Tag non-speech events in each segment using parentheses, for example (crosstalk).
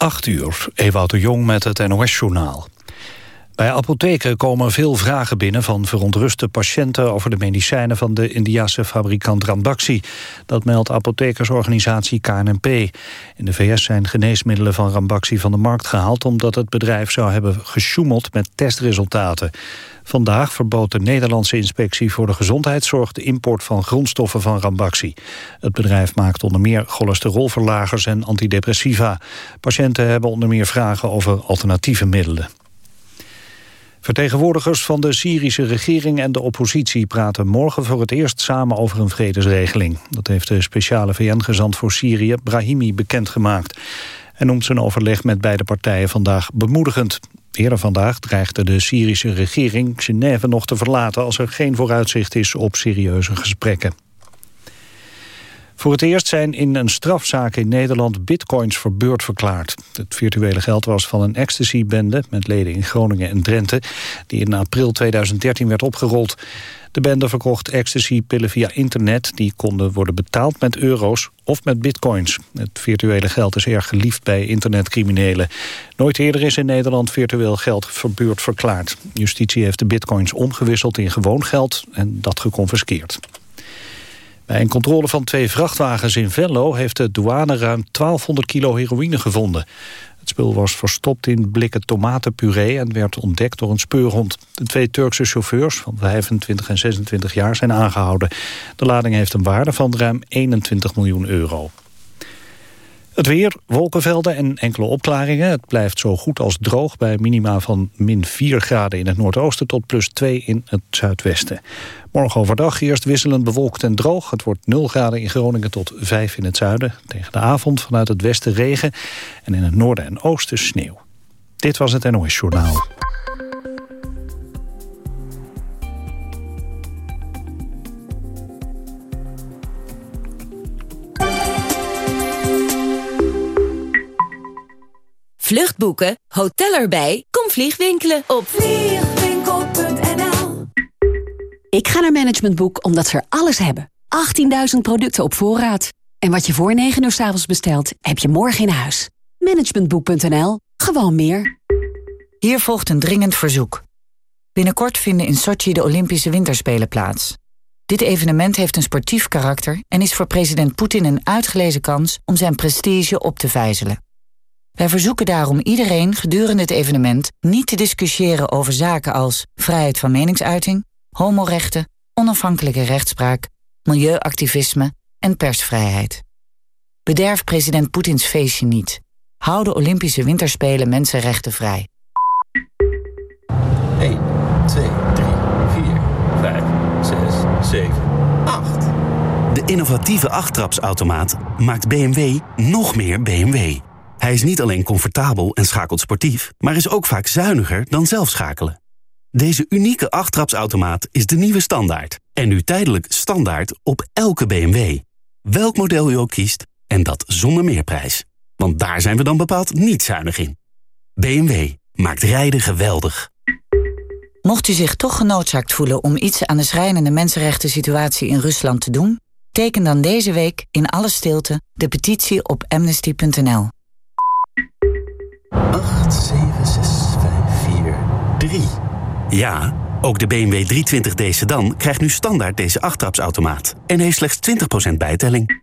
8 uur, Ewout de Jong met het NOS-journaal. Bij apotheken komen veel vragen binnen van verontruste patiënten... over de medicijnen van de Indiase fabrikant Ranbaxy. Dat meldt apothekersorganisatie KNP. In de VS zijn geneesmiddelen van Ranbaxy van de markt gehaald... omdat het bedrijf zou hebben gesjoemeld met testresultaten. Vandaag verbood de Nederlandse inspectie voor de gezondheidszorg... de import van grondstoffen van Rambaxi. Het bedrijf maakt onder meer cholesterolverlagers en antidepressiva. Patiënten hebben onder meer vragen over alternatieve middelen. Vertegenwoordigers van de Syrische regering en de oppositie praten morgen voor het eerst samen over een vredesregeling. Dat heeft de speciale VN-gezant voor Syrië, Brahimi, bekendgemaakt. En noemt zijn overleg met beide partijen vandaag bemoedigend. Eerder vandaag dreigde de Syrische regering Genève nog te verlaten... als er geen vooruitzicht is op serieuze gesprekken. Voor het eerst zijn in een strafzaak in Nederland bitcoins verbeurd verklaard. Het virtuele geld was van een ecstasy-bende met leden in Groningen en Drenthe... die in april 2013 werd opgerold. De bende verkocht ecstasy-pillen via internet. Die konden worden betaald met euro's of met bitcoins. Het virtuele geld is erg geliefd bij internetcriminelen. Nooit eerder is in Nederland virtueel geld verbeurd verklaard. Justitie heeft de bitcoins omgewisseld in gewoon geld en dat geconfiskeerd. Bij een controle van twee vrachtwagens in Venlo... heeft de douane ruim 1200 kilo heroïne gevonden. Het spul was verstopt in blikken tomatenpuree... en werd ontdekt door een speurhond. De twee Turkse chauffeurs van 25 en 26 jaar zijn aangehouden. De lading heeft een waarde van ruim 21 miljoen euro. Het weer, wolkenvelden en enkele opklaringen. Het blijft zo goed als droog bij minima van min 4 graden in het noordoosten... tot plus 2 in het zuidwesten. Morgen overdag eerst wisselend bewolkt en droog. Het wordt 0 graden in Groningen tot 5 in het zuiden. Tegen de avond vanuit het westen regen en in het noorden en oosten sneeuw. Dit was het NOS Journaal. Vluchtboeken, hotel erbij, kom vliegwinkelen op vliegwinkel.nl Ik ga naar Management Boek omdat ze er alles hebben. 18.000 producten op voorraad. En wat je voor 9 uur s avonds bestelt, heb je morgen in huis. Managementboek.nl. Gewoon meer. Hier volgt een dringend verzoek. Binnenkort vinden in Sochi de Olympische Winterspelen plaats. Dit evenement heeft een sportief karakter en is voor president Poetin een uitgelezen kans om zijn prestige op te vijzelen. Wij verzoeken daarom iedereen gedurende het evenement niet te discussiëren over zaken als vrijheid van meningsuiting, homorechten, onafhankelijke rechtspraak, milieuactivisme en persvrijheid. Bederf president Poetins feestje niet. Hou de Olympische Winterspelen mensenrechten vrij. 1, 2, 3, 4, 5, 6, 7, 8. De innovatieve achttrapsautomaat maakt BMW nog meer BMW. Hij is niet alleen comfortabel en schakelt sportief, maar is ook vaak zuiniger dan zelf schakelen. Deze unieke achttrapsautomaat is de nieuwe standaard. En nu tijdelijk standaard op elke BMW. Welk model u ook kiest, en dat zonder meerprijs. Want daar zijn we dan bepaald niet zuinig in. BMW maakt rijden geweldig. Mocht u zich toch genoodzaakt voelen om iets aan de schrijnende mensenrechten situatie in Rusland te doen, teken dan deze week in alle stilte de petitie op amnesty.nl. 8, 7, 6, 5, 4, 3. Ja, ook de BMW 320d sedan krijgt nu standaard deze achttrapsautomaat. En heeft slechts 20% bijtelling.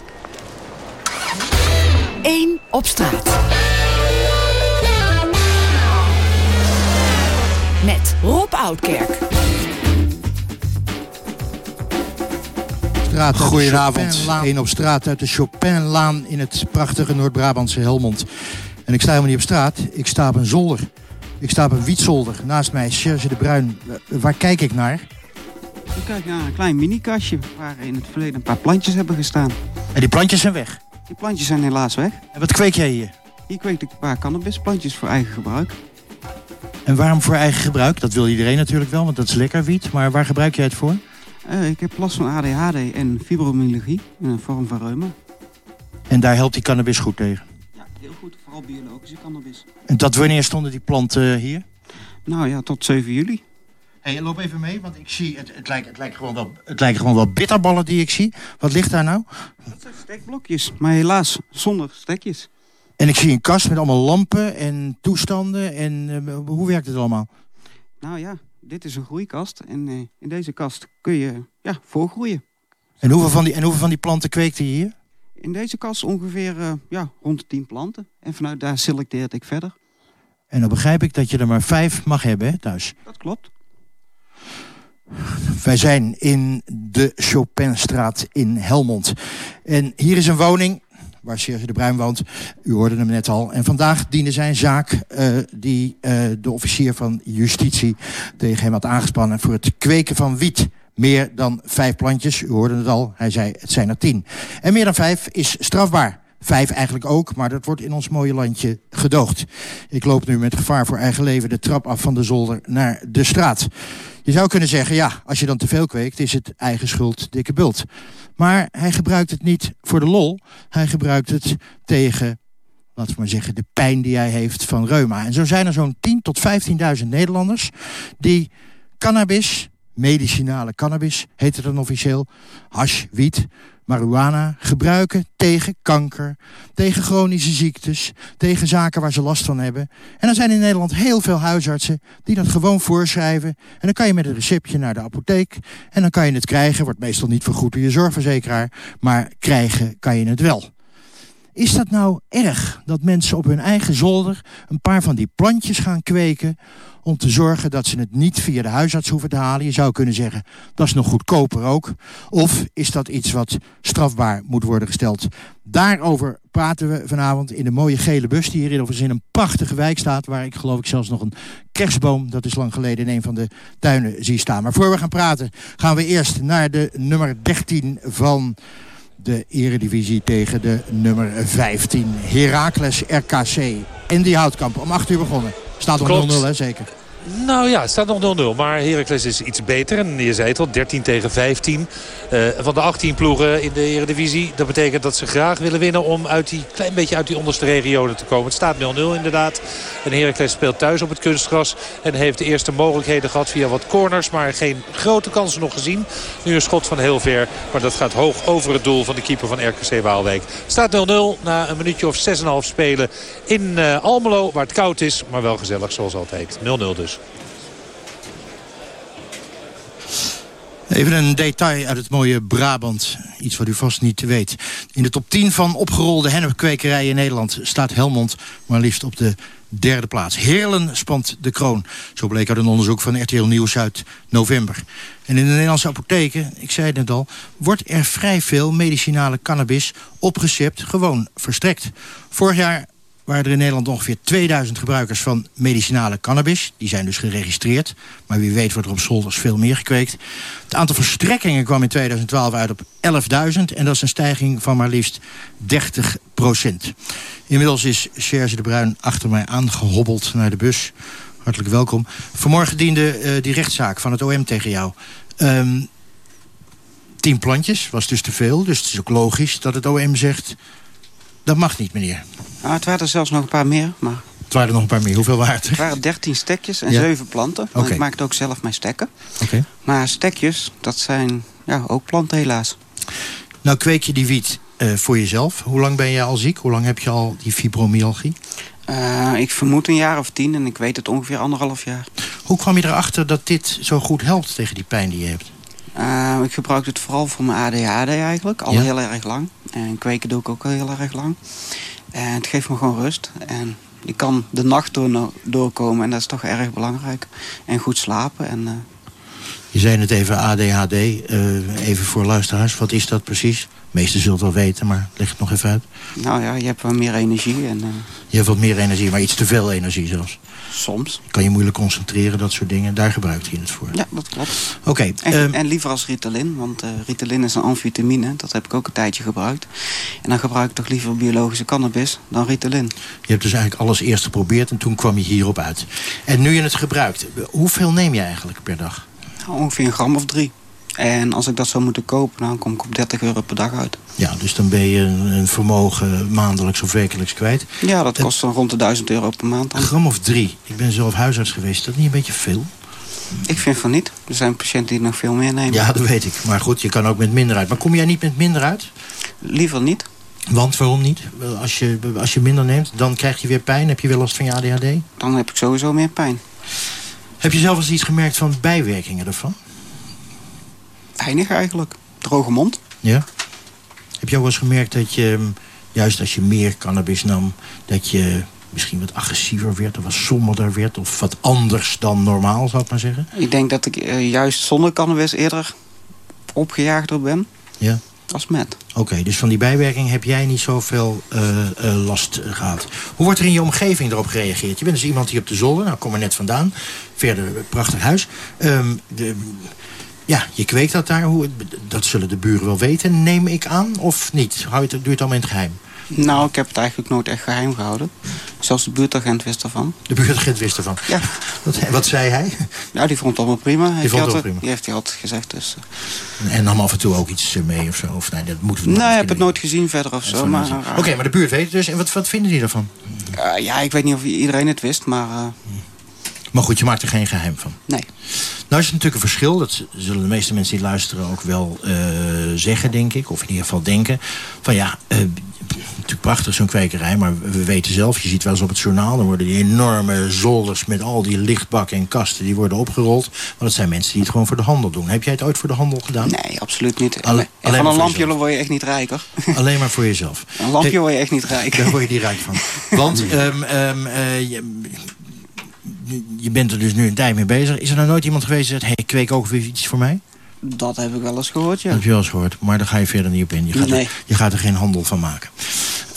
1 op straat. Met Rob Oudkerk. Straat Goedenavond. Chopinlaan. Eén op straat uit de Chopinlaan in het prachtige Noord-Brabantse Helmond. En ik sta helemaal niet op straat, ik sta op een zolder. Ik sta op een wietzolder. Naast mij Serge de Bruin. Eh, Waar kijk ik naar? Ik kijk naar een klein minikastje waar in het verleden een paar plantjes hebben gestaan. En die plantjes zijn weg. Die plantjes zijn helaas weg. En wat kweek jij hier? Hier kweek ik een paar cannabisplantjes voor eigen gebruik. En waarom voor eigen gebruik? Dat wil iedereen natuurlijk wel, want dat is lekker wiet. Maar waar gebruik jij het voor? Uh, ik heb last van ADHD en fibromyalgie in een vorm van reuma. En daar helpt die cannabis goed tegen? Ja, heel goed. Vooral biologische cannabis. En tot wanneer stonden die planten hier? Nou ja, tot 7 juli. Hey, loop even mee, want ik zie, het, het, lijkt, het, lijkt gewoon wel, het lijken gewoon wel bitterballen die ik zie. Wat ligt daar nou? Dat zijn stekblokjes, maar helaas zonder stekjes. En ik zie een kast met allemaal lampen en toestanden. En uh, hoe werkt het allemaal? Nou ja, dit is een groeikast. En uh, in deze kast kun je ja, voorgroeien. En hoeveel, van die, en hoeveel van die planten kweekte je hier? In deze kast ongeveer uh, ja, rond de 10 planten. En vanuit daar selecteerde ik verder. En dan begrijp ik dat je er maar vijf mag hebben hè, thuis. Dat klopt. Wij zijn in de Chopinstraat in Helmond. En hier is een woning waar Serge de Bruin woont. U hoorde hem net al. En vandaag diende zijn zaak uh, die uh, de officier van justitie tegen hem had aangespannen... voor het kweken van wiet. Meer dan vijf plantjes, u hoorde het al. Hij zei, het zijn er tien. En meer dan vijf is strafbaar. Vijf eigenlijk ook, maar dat wordt in ons mooie landje gedoogd. Ik loop nu met gevaar voor eigen leven de trap af van de zolder naar de straat. Je zou kunnen zeggen, ja, als je dan te veel kweekt... is het eigen schuld, dikke bult. Maar hij gebruikt het niet voor de lol. Hij gebruikt het tegen, laten we maar zeggen... de pijn die hij heeft van reuma. En zo zijn er zo'n 10.000 tot 15.000 Nederlanders... die cannabis, medicinale cannabis, heet het dan officieel... hash, wiet, marihuana gebruiken tegen kanker, tegen chronische ziektes, tegen zaken waar ze last van hebben. En dan zijn in Nederland heel veel huisartsen die dat gewoon voorschrijven. En dan kan je met een receptje naar de apotheek en dan kan je het krijgen. Wordt meestal niet vergoed door je zorgverzekeraar, maar krijgen kan je het wel. Is dat nou erg dat mensen op hun eigen zolder een paar van die plantjes gaan kweken om te zorgen dat ze het niet via de huisarts hoeven te halen. Je zou kunnen zeggen, dat is nog goedkoper ook. Of is dat iets wat strafbaar moet worden gesteld? Daarover praten we vanavond in de mooie gele bus... die hier in een prachtige wijk staat... waar ik geloof ik zelfs nog een kerstboom... dat is lang geleden in een van de tuinen zie staan. Maar voor we gaan praten gaan we eerst naar de nummer 13 van de eredivisie tegen de nummer 15. Heracles RKC in die houtkamp. Om 8 uur begonnen. Staat nog 0-0 hè, zeker? Nou ja, het staat nog 0-0. Maar Heracles is iets beter. En je zei het al, 13 tegen 15. Uh, van de 18 ploegen in de Eredivisie. Dat betekent dat ze graag willen winnen om uit die, klein beetje uit die onderste regionen te komen. Het staat 0-0 inderdaad. En Heracles speelt thuis op het kunstgras. En heeft de eerste mogelijkheden gehad via wat corners. Maar geen grote kansen nog gezien. Nu een schot van heel ver. Maar dat gaat hoog over het doel van de keeper van RKC Waalwijk. Staat 0-0 na een minuutje of 6,5 spelen in uh, Almelo. Waar het koud is, maar wel gezellig zoals altijd. 0-0 dus. Even een detail uit het mooie Brabant. Iets wat u vast niet weet. In de top 10 van opgerolde hennepkwekerijen in Nederland... staat Helmond maar liefst op de derde plaats. Heerlen spant de kroon. Zo bleek uit een onderzoek van RTL Nieuws uit november. En in de Nederlandse apotheken, ik zei het net al... wordt er vrij veel medicinale cannabis opgesipt gewoon verstrekt. Vorig jaar waren er in Nederland ongeveer 2000 gebruikers van medicinale cannabis. Die zijn dus geregistreerd. Maar wie weet wordt er op zolders veel meer gekweekt. Het aantal verstrekkingen kwam in 2012 uit op 11.000. En dat is een stijging van maar liefst 30 procent. Inmiddels is Serge de Bruin achter mij aangehobbeld naar de bus. Hartelijk welkom. Vanmorgen diende uh, die rechtszaak van het OM tegen jou. Um, tien plantjes was dus te veel. Dus het is ook logisch dat het OM zegt... Dat mag niet, meneer. Ah, het waren er zelfs nog een paar meer. Maar... Het waren er nog een paar meer. Hoeveel waren het? Het waren 13 stekjes en ja. 7 planten. Okay. Ik maakte ook zelf mijn stekken. Okay. Maar stekjes, dat zijn ja, ook planten helaas. Nou kweek je die wiet uh, voor jezelf. Hoe lang ben je al ziek? Hoe lang heb je al die fibromyalgie? Uh, ik vermoed een jaar of tien en ik weet het ongeveer anderhalf jaar. Hoe kwam je erachter dat dit zo goed helpt tegen die pijn die je hebt? Uh, ik gebruik het vooral voor mijn ADHD eigenlijk, al ja? heel erg lang. En kweken doe ik ook al heel erg lang. En het geeft me gewoon rust. En ik kan de nacht door, doorkomen en dat is toch erg belangrijk. En goed slapen. En, uh... Je zei het even ADHD, uh, even voor luisteraars. Wat is dat precies? De meesten zullen het wel weten, maar leg het nog even uit. Nou ja, je hebt wat meer energie. En, uh... Je hebt wat meer energie, maar iets te veel energie zelfs. Soms. Kan je moeilijk concentreren, dat soort dingen. Daar gebruikt hij het voor. Ja, dat klopt. Oké. en, um, en, liever als Ritalin, want uh, Ritalin is een amfitamine. Dat heb ik ook een tijdje gebruikt. En dan gebruik ik toch liever biologische cannabis dan Ritalin. Je hebt dus eigenlijk alles eerst geprobeerd en toen kwam je hierop uit. En nu je het gebruikt, hoeveel neem je eigenlijk per dag? Ongeveer een gram of drie. En als ik dat zou moeten kopen, dan kom ik op 30 euro per dag uit. Ja, dus dan ben je een vermogen maandelijks of wekelijks kwijt. Ja, dat kost dan rond de 1000 euro per maand. Een gram of drie. Ik ben zelf huisarts geweest. Is dat niet een beetje veel? Ik vind van niet. Er zijn patiënten die nog veel meer nemen. Ja, dat weet ik. Maar goed, je kan ook met minder uit. Maar kom jij niet met minder uit? Liever niet. Want waarom niet? Als je, als je minder neemt, dan krijg je weer pijn. Heb je wel last van je ADHD? Dan heb ik sowieso meer pijn. Heb je zelf eens iets gemerkt van bijwerkingen ervan? Weinig eigenlijk. Droge mond. Ja. Heb je ook wel eens gemerkt dat je, juist als je meer cannabis nam... dat je misschien wat agressiever werd of wat somberder werd... of wat anders dan normaal, zou ik maar zeggen? Ik denk dat ik uh, juist zonder cannabis eerder opgejaagder ben. Ja. Als met. Oké, dus van die bijwerking heb jij niet zoveel uh, last gehad. Hoe wordt er in je omgeving erop gereageerd? Je bent dus iemand die op de zolder, nou kom er net vandaan. Verder, prachtig huis. Um, de, ja, je kweekt dat daar. Hoe, dat zullen de buren wel weten, neem ik aan. Of niet? Hou je het, doe je het allemaal in het geheim? Nou, ik heb het eigenlijk nooit echt geheim gehouden. Zelfs de buurtagent wist ervan. De buurtagent wist ervan? Ja. Wat, wat zei hij? Nou, die vond het allemaal prima. Die vond het altijd, prima? Die heeft hij altijd gezegd. Dus, uh... En nam af en toe ook iets mee of zo? Of nee, dat moeten we Nee, ik heb het nooit gezien verder of zo. Maar, Oké, okay, maar de buurt weet het dus. En wat, wat vinden die ervan? Uh, ja, ik weet niet of iedereen het wist, maar... eh, Maar goed, je maakt er geen geheim van. Nee. Nou is het natuurlijk een verschil. Dat zullen de meeste mensen die luisteren ook wel uh, zeggen, denk ik. Of in ieder geval denken. Van ja, natuurlijk prachtig zo'n kwekerij. Maar we weten zelf, je ziet wel eens op het journaal... dan worden die enorme zolders met al die lichtbakken en kasten... die worden opgerold. Maar dat zijn mensen die het gewoon voor de handel doen. Heb jij het ooit voor de handel gedaan? Nee, absoluut niet. Alle, en van een lampje word je echt niet rijker. (laughs) Alleen maar voor jezelf. (laughs) Een lampje word je echt niet rijk. Daar word je niet rijk van. (laughs) Want... Um, um, uh, je, je bent er dus nu een tijd mee bezig. Is er nou nooit iemand geweest die zegt... hey, kweek ook weer iets voor mij? Dat heb ik wel eens gehoord, ja. Dat heb je wel eens gehoord, maar daar ga je verder niet op in. Je gaat, nee. er, je gaat er geen handel van maken.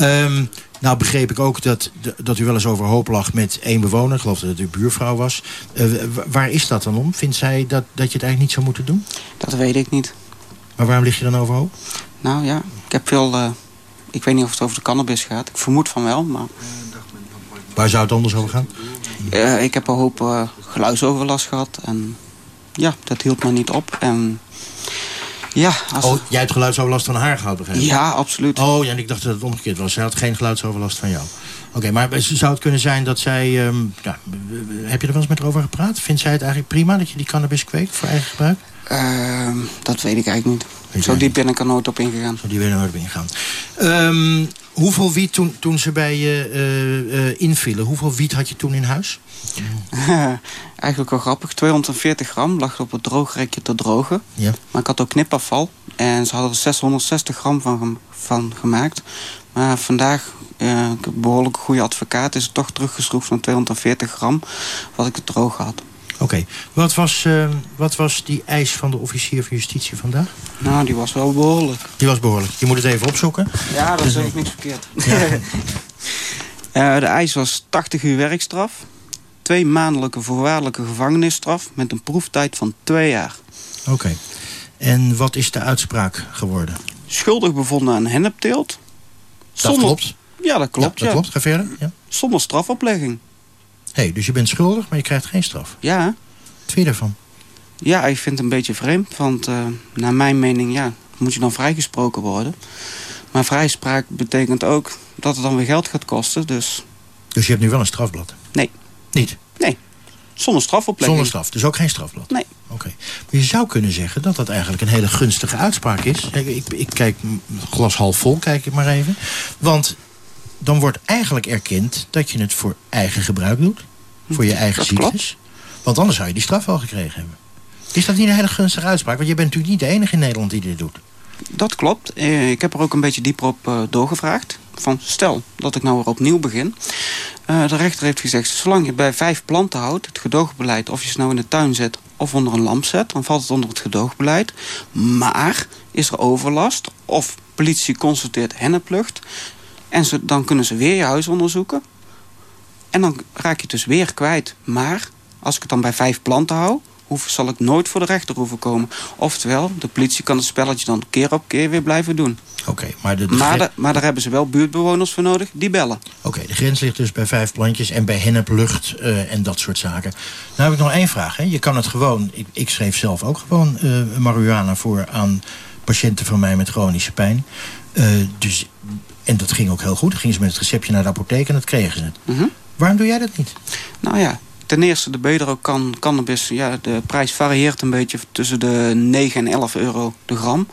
Um, nou begreep ik ook dat, dat u wel eens overhoop lag met één bewoner. Ik geloof dat het uw buurvrouw was. Uh, waar is dat dan om? Vindt zij dat, dat je het eigenlijk niet zou moeten doen? Dat weet ik niet. Maar waarom lig je dan overhoop? Nou ja, ik heb veel... Uh, ik weet niet of het over de cannabis gaat. Ik vermoed van wel, maar... Waar zou het anders over gaan? Uh, ik heb een hoop geluidsoverlast gehad. En ja, dat hield me niet op. En ja, als... Oh, jij hebt geluidsoverlast van haar gehad, begrijp ik? Ja, absoluut. Oh, ja, en ik dacht dat het omgekeerd was. Zij had geen geluidsoverlast van jou. Oké, okay, maar zou het kunnen zijn dat zij... Um, ja, heb je er wel eens met haar over gepraat? Vindt zij het eigenlijk prima dat je die cannabis kweekt voor eigen gebruik? Uh, dat weet ik eigenlijk niet. Weet Zo diep ben ik er nooit op ingegaan. Zo diep ben ik er nooit op ingegaan. Um, hoeveel wiet toen, toen ze bij je uh, uh, invielen? Hoeveel wiet had je toen in huis? (laughs) Eigenlijk wel grappig. 240 gram lag op het droogrekje te drogen. Ja. Maar ik had ook knipafval. En ze hadden er 660 gram van, van gemaakt. Maar vandaag, uh, een behoorlijk goede advocaat... is het toch teruggeschroefd van 240 gram... wat ik te droog had. Oké. Okay. Wat, was, uh, wat was die eis van de officier van justitie vandaag? Nou, die was wel behoorlijk. Die was behoorlijk. Je moet het even opzoeken. Ja, dat is ook niks verkeerd. Ja. uh, (laughs) de eis was 80 uur werkstraf. Twee maandelijke voorwaardelijke gevangenisstraf... met een proeftijd van twee jaar. Oké. Okay. En wat is de uitspraak geworden? Schuldig bevonden aan hennepteelt. Dat Zonder... klopt. Ja, dat klopt. Ja, dat ja. klopt. Ga verder. Ja. Zonder strafoplegging. Hey, dus je bent schuldig, maar je krijgt geen straf? Ja. Wat vind je daarvan? Ja, ik vind het een beetje vreemd. Want uh, naar mijn mening, ja, moet je dan vrijgesproken worden. Maar vrijspraak betekent ook dat het dan weer geld gaat kosten. Dus, dus je hebt nu wel een strafblad? Nee. Niet? Nee. Zonder strafoplegging. Zonder straf, dus ook geen strafblad? Nee. Oké. Okay. Maar je zou kunnen zeggen dat dat eigenlijk een hele gunstige uitspraak is. Ik, ik, ik kijk glas half vol, kijk ik maar even. Want dan wordt eigenlijk erkend dat je het voor eigen gebruik doet. Voor je eigen dat ziektes. Klopt. Want anders zou je die straf wel gekregen hebben. Is dat niet een hele gunstige uitspraak? Want je bent natuurlijk niet de enige in Nederland die dit doet. Dat klopt. Eh, ik heb er ook een beetje dieper op uh, doorgevraagd. Van stel dat ik nou weer opnieuw begin. Uh, de rechter heeft gezegd, zolang je bij vijf planten houdt... het gedoogbeleid, of je ze nou in de tuin zet of onder een lamp zet... dan valt het onder het gedoogbeleid. Maar is er overlast of politie constateert henneplucht... en ze, dan kunnen ze weer je huis onderzoeken... en dan raak je het dus weer kwijt. Maar als ik het dan bij vijf planten hou hoef, zal ik nooit voor de rechter hoeven komen. Oftewel, de politie kan het spelletje dan keer op keer weer blijven doen. Oké, maar, de, maar, maar daar hebben ze wel buurtbewoners voor nodig die bellen. Oké, de grens ligt dus bij vijf plantjes en bij henneplucht uh, en dat soort zaken. Nou heb ik nog één vraag. Hè. Je kan het gewoon, ik, ik schreef zelf ook gewoon uh, marihuana voor aan patiënten van mij met chronische pijn. Uh, dus, en dat ging ook heel goed. Dan gingen ze met het receptje naar de apotheek en dat kregen ze het. Mm -hmm. Waarom doe jij dat niet? Nou ja, ten eerste de Bedro kan cannabis, ja, de prijs varieert een beetje tussen de 9 en 11 euro de gram.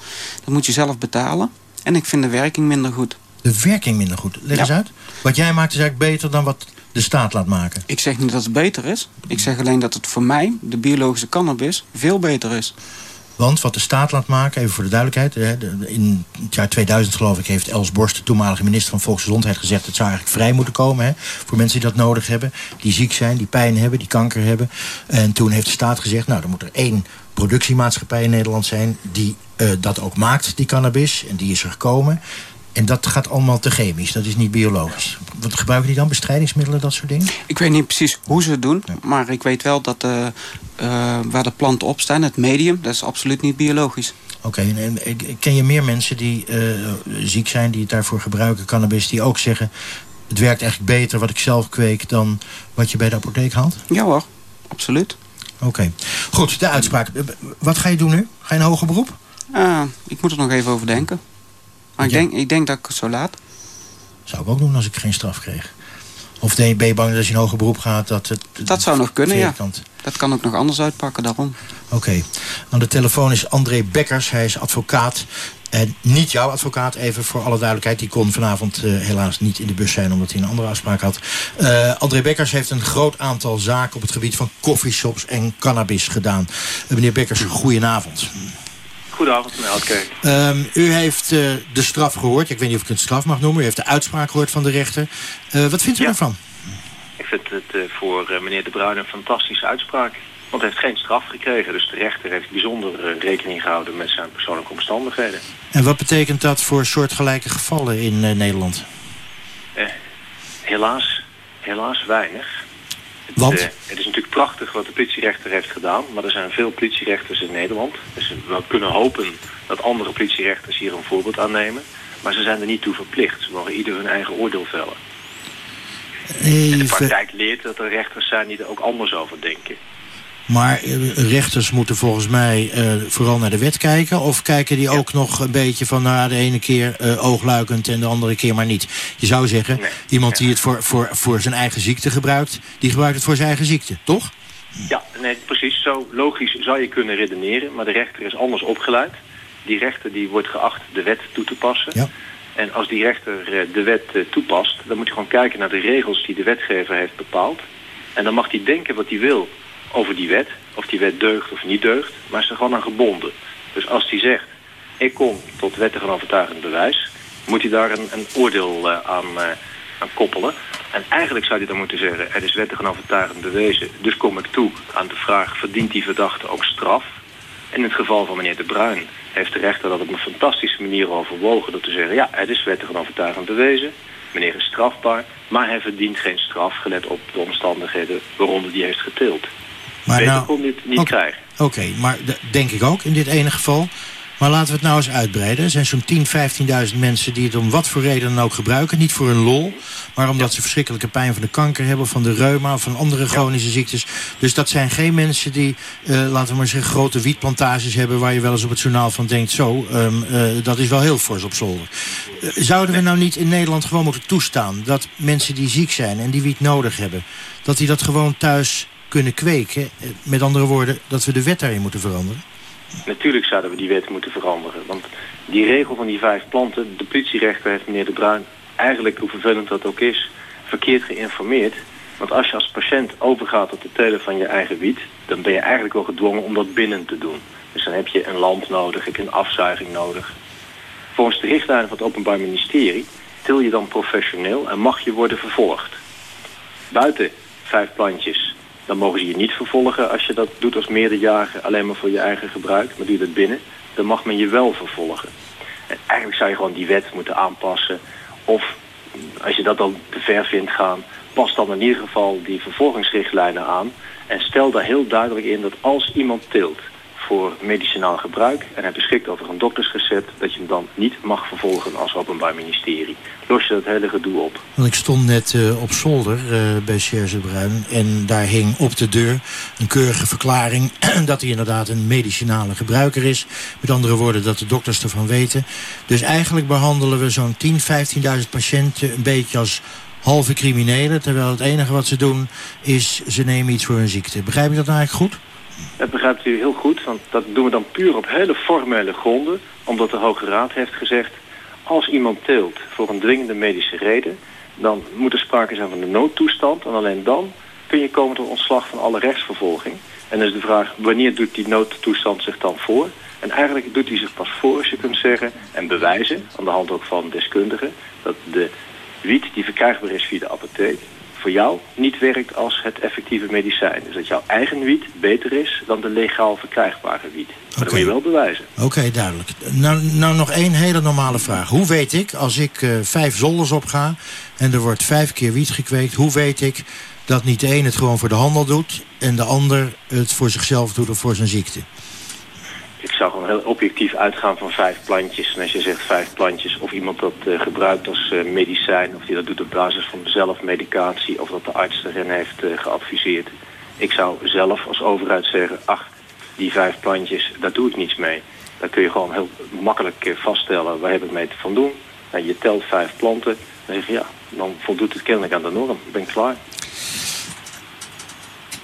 Dat moet je zelf betalen. En ik vind de werking minder goed. De werking minder goed? Leg eens uit. Wat jij maakt is eigenlijk beter dan wat de staat laat maken. Ik zeg niet dat het beter is. Ik zeg alleen dat het voor mij, de biologische cannabis, veel beter is. Want wat de staat laat maken, even voor de duidelijkheid... in het jaar 2000 geloof ik heeft Els Borst, de toenmalige minister van Volksgezondheid... gezegd het zou eigenlijk vrij moeten komen hè, voor mensen die dat nodig hebben. Die ziek zijn, die pijn hebben, die kanker hebben. En toen heeft de staat gezegd, nou dan moet er één productiemaatschappij in Nederland zijn... die uh, dat ook maakt, die cannabis. En die is er gekomen. En dat gaat allemaal te chemisch, dat is niet biologisch. Wat gebruiken die dan? Bestrijdingsmiddelen, dat soort dingen? Ik weet niet precies hoe ze het doen. Ja. Maar ik weet wel dat uh, uh, waar de planten op staan, het medium... dat is absoluut niet biologisch. Oké, okay, en ken je meer mensen die uh, ziek zijn... die het daarvoor gebruiken, cannabis... die ook zeggen, het werkt eigenlijk beter wat ik zelf kweek... dan wat je bij de apotheek haalt? Ja hoor, absoluut. Oké. Okay. Goed, de uitspraak. Wat ga je doen nu? Ga je een hoger beroep? Uh, ik moet er nog even over denken. Maar ik, denk, ik denk dat ik het zo laat. Zou ik ook doen als ik geen straf kreeg. Of ben je bang dat als je een hoger beroep gaat... dat het Dat zou nog kunnen, ja. Dat kan ook nog anders uitpakken, daarom. Oké. Okay. Aan de telefoon is André Bekkers. Hij is advocaat. En niet jouw advocaat, even voor alle duidelijkheid. Die kon vanavond uh, helaas niet in de bus zijn... omdat hij een andere afspraak had. Uh, André Bekkers heeft een groot aantal zaken... op het gebied van coffeeshops en cannabis gedaan. Uh, meneer Bekkers, goedenavond. Goedenavond, meneer Oudkerk. Um, u heeft uh, de straf gehoord. Ik weet niet of ik het straf mag noemen. U heeft de uitspraak gehoord van de rechter. Uh, wat vindt u ja. ervan? Ik vind het uh, voor meneer De Bruin een fantastische uitspraak. Want hij heeft geen straf gekregen. Dus de rechter heeft bijzonder rekening gehouden met zijn persoonlijke omstandigheden. En wat betekent dat voor soortgelijke gevallen in Nederland? helaas, helaas weinig. Want? Het, uh, het, is natuurlijk prachtig wat de politierechter heeft gedaan, maar er zijn veel politierechters in Nederland. Dus we kunnen hopen dat andere politierechters hier een voorbeeld aan nemen. Maar ze zijn er niet toe verplicht. Ze mogen ieder hun eigen oordeel vellen. Even... En de praktijk leert dat er rechters zijn die er ook anders over denken. Maar rechters moeten volgens mij uh, vooral naar de wet kijken... of kijken die ja. ook nog een beetje van nou, de ene keer uh, oogluikend... en de andere keer maar niet. Je zou zeggen, nee. iemand die het voor, voor, voor zijn eigen ziekte gebruikt... die gebruikt het voor zijn eigen ziekte, toch? Ja, nee, precies. Zo logisch zou je kunnen redeneren. Maar de rechter is anders opgeleid. Die rechter die wordt geacht de wet toe te passen. Ja. En als die rechter de wet toepast... dan moet hij gewoon kijken naar de regels die de wetgever heeft bepaald. En dan mag hij denken wat hij wil over die wet. Of die wet deugt of niet deugt. Maar is er gewoon aan gebonden. Dus als hij zegt, ik kom tot wettig en overtuigend bewijs... moet hij daar een, een oordeel uh, aan, uh, aan koppelen. En eigenlijk zou hij dan moeten zeggen, het is wettig en overtuigend bewezen. Dus kom ik toe aan de vraag, verdient die verdachte ook straf? In het geval van meneer De Bruin heeft de rechter dat op een fantastische manier overwogen... door te zeggen, ja, het is wettig en overtuigend bewezen. Meneer is strafbaar, maar hij verdient geen straf... gelet op de omstandigheden waaronder die heeft geteeld. Maar Beter nou, kon dit niet okay, krijgen. Oké, okay, maar denk ik ook in dit ene geval. Maar laten we het nou eens uitbreiden. Er zijn zo'n 10, 15.000 mensen die het om wat voor reden dan ook gebruiken. Niet voor een lol, maar omdat ja. ze verschrikkelijke pijn van de kanker hebben... van de reuma van andere chronische ja. ziektes. Dus dat zijn geen mensen die, uh, laten we maar zeggen... grote wietplantages hebben waar je wel eens op het journaal van denkt... zo, um, uh, dat is wel heel fors op zolder. Uh, zouden we nou niet in Nederland gewoon moeten toestaan... dat mensen die ziek zijn en die wiet nodig hebben... dat die dat gewoon thuis kunnen kweken. Met andere woorden, dat we de wet daarin moeten veranderen? Natuurlijk zouden we die wet moeten veranderen. Want die regel van die vijf planten... de politierechter heeft meneer De Bruin... eigenlijk, hoe vervelend dat ook is... verkeerd geïnformeerd. Want als je als patiënt overgaat tot het telen van je eigen wiet... dan ben je eigenlijk wel gedwongen om dat binnen te doen. Dus dan heb je een lamp nodig, heb je een afzuiging nodig. Volgens de richtlijnen van het Openbaar Ministerie til je dan professioneel en mag je worden vervolgd. Buiten vijf plantjes, dan mogen ze je niet vervolgen als je dat doet als meerderjarige alleen maar voor je eigen gebruik. Maar doe dat binnen, dan mag men je wel vervolgen. En eigenlijk zou je gewoon die wet moeten aanpassen. Of als je dat dan te ver vindt gaan, pas dan in ieder geval die vervolgingsrichtlijnen aan. En stel daar heel duidelijk in dat als iemand teelt voor medicinaal gebruik en hij beschikt over een doktersrecept, dat je hem dan niet mag vervolgen als openbaar ministerie. Los je dat hele gedoe op. Want ik stond net uh, op zolder uh, bij Serge Bruin en daar hing op de deur een keurige verklaring (clears throat) dat hij inderdaad een medicinale gebruiker is. Met andere woorden, dat de dokters ervan weten. Dus eigenlijk behandelen we zo'n 10, 15.000 patiënten een beetje als halve criminelen, terwijl het enige wat ze doen is ze nemen iets voor hun ziekte. Begrijp je dat nou eigenlijk goed? Dat begrijpt u heel goed, want dat doen we dan puur op hele formele gronden. Omdat de Hoge Raad heeft gezegd, als iemand teelt voor een dwingende medische reden... dan moet er sprake zijn van de noodtoestand en alleen dan kun je komen tot ontslag van alle rechtsvervolging. En dan is de vraag, wanneer doet die noodtoestand zich dan voor? En eigenlijk doet hij zich pas voor als je kunt zeggen en bewijzen, aan de hand ook van deskundigen... dat de wiet die verkrijgbaar is via de apotheek voor jou niet werkt als het effectieve medicijn. Dus dat jouw eigen wiet beter is dan de legaal verkrijgbare wiet. Maar dat moet je wel bewijzen. Oké, duidelijk. Nou, nou nog één hele normale vraag. Hoe weet ik, als ik uh, vijf zolders opga en er wordt vijf keer wiet gekweekt... hoe weet ik dat niet de een het gewoon voor de handel doet... en de ander het voor zichzelf doet of voor zijn ziekte? Zou gewoon heel objectief uitgaan van vijf plantjes. En als je zegt vijf plantjes, of iemand dat uh, gebruikt als uh, medicijn... of die dat doet op basis van zelfmedicatie... of dat de arts erin heeft uh, geadviseerd. Ik zou zelf als overheid zeggen... ach, die vijf plantjes, daar doe ik niets mee. Dan kun je gewoon heel makkelijk vaststellen... waar heb ik mee te van doen. En je telt vijf planten, dan zeg je ja... dan voldoet het kennelijk aan de norm. Ik ben klaar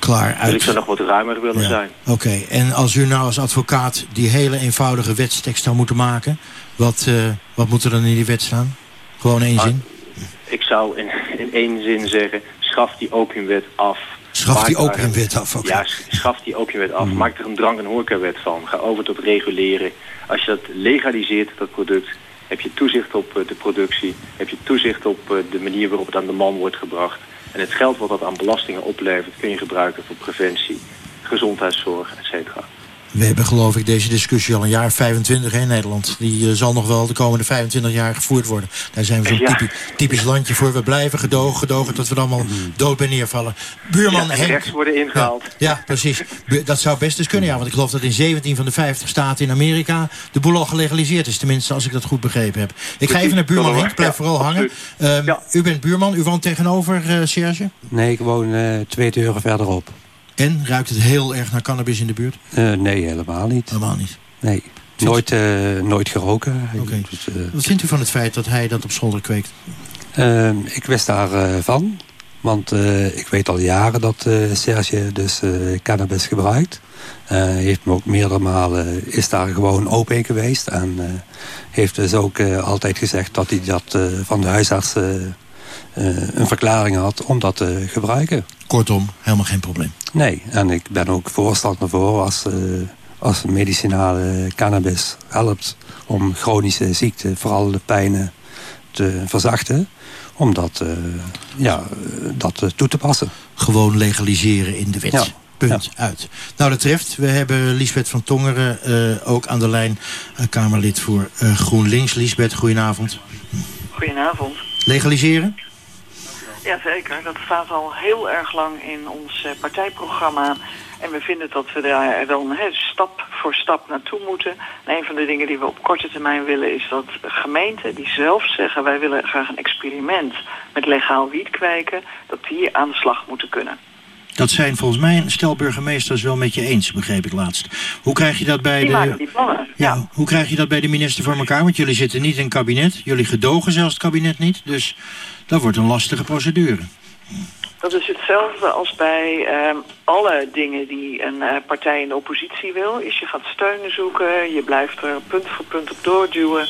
klaar uit. Dus ik zou nog wat ruimer willen zijn. Oké, en als u nou als advocaat die hele eenvoudige wetstekst zou moeten maken... wat, uh, wat moet er dan in die wet staan? Gewoon één zin? Ik zou in, in één zin zeggen, schaf die opiumwet af. Schaf die opiumwet af, oké. Ja, schaf die opiumwet af. Mm. Maak er een drank- en horecawet van. Ga over tot reguleren. Als je dat legaliseert, dat product... heb je toezicht op uh, de productie. Heb je toezicht op uh, de manier waarop het aan de man wordt gebracht. En het geld wat dat aan belastingen oplevert... kun je gebruiken voor preventie, gezondheidszorg, et cetera. We hebben geloof ik deze discussie al een jaar 25 in Nederland. Die uh, zal nog wel de komende 25 jaar gevoerd worden. Daar zijn we zo'n ja. typisch, typisch, landje voor. We blijven gedogen, gedogen tot we er allemaal dood bij neervallen. Buurman ja, Henk... rechts worden ingehaald. Ja, ja, precies. Dat zou best eens kunnen, ja. Want ik geloof dat in 17 van de 50 staten in Amerika... de boel al gelegaliseerd is, tenminste als ik dat goed begrepen heb. Ik ga even naar buurman Henk, blijf vooral hangen. Um, u bent buurman, u woont tegenover, uh, Serge? Nee, ik woon uh, twee deuren verderop. En ruikt het heel erg naar cannabis in de buurt? Uh, nee, helemaal niet. Helemaal niet? Nee. Nooit, uh, nooit geroken. Okay. Dus, uh, Wat vindt u van het feit dat hij dat op zolder kweekt? Ehm, ik wist daarvan. van. Want ik weet al jaren dat Serge dus cannabis gebruikt. heeft me ook meerdere malen is daar gewoon open in geweest. En heeft dus ook altijd gezegd dat hij dat van de huisarts... een verklaring had om dat te gebruiken. Kortom, helemaal geen probleem. Nee, en ik ben ook voorstander voor als, uh, als medicinale cannabis helpt om chronische ziekten, vooral de pijnen, te verzachten. Om dat, uh, ja, dat uh, toe te passen. Gewoon legaliseren in de wet. Ja. Punt ja. uit. Nou, dat treft. We hebben Liesbeth van Tongeren ook aan de lijn. Kamerlid voor GroenLinks. Liesbeth, goedenavond. Goedenavond. Legaliseren? Jazeker, dat staat al heel erg lang in ons uh, partijprogramma. En we vinden dat we daar dan stap voor stap naartoe moeten. En een van de dingen die we op korte termijn willen is dat gemeenten die zelf zeggen... wij willen graag een experiment met legaal wiet kwijken... dat die aan de slag moeten kunnen. Dat zijn volgens mij een stel burgemeesters wel met je eens, begreep ik laatst. Hoe krijg je dat bij die de... Maken die plannen, ja. ja. Hoe krijg je dat bij de minister voor elkaar? Want jullie zitten niet in het kabinet. Jullie gedogen zelfs het kabinet niet. Dus dat wordt een lastige procedure. Dat is hetzelfde als bij um, alle dingen die een uh, partij in de oppositie wil. Is je gaat steunen zoeken, je blijft er punt voor punt op doorduwen.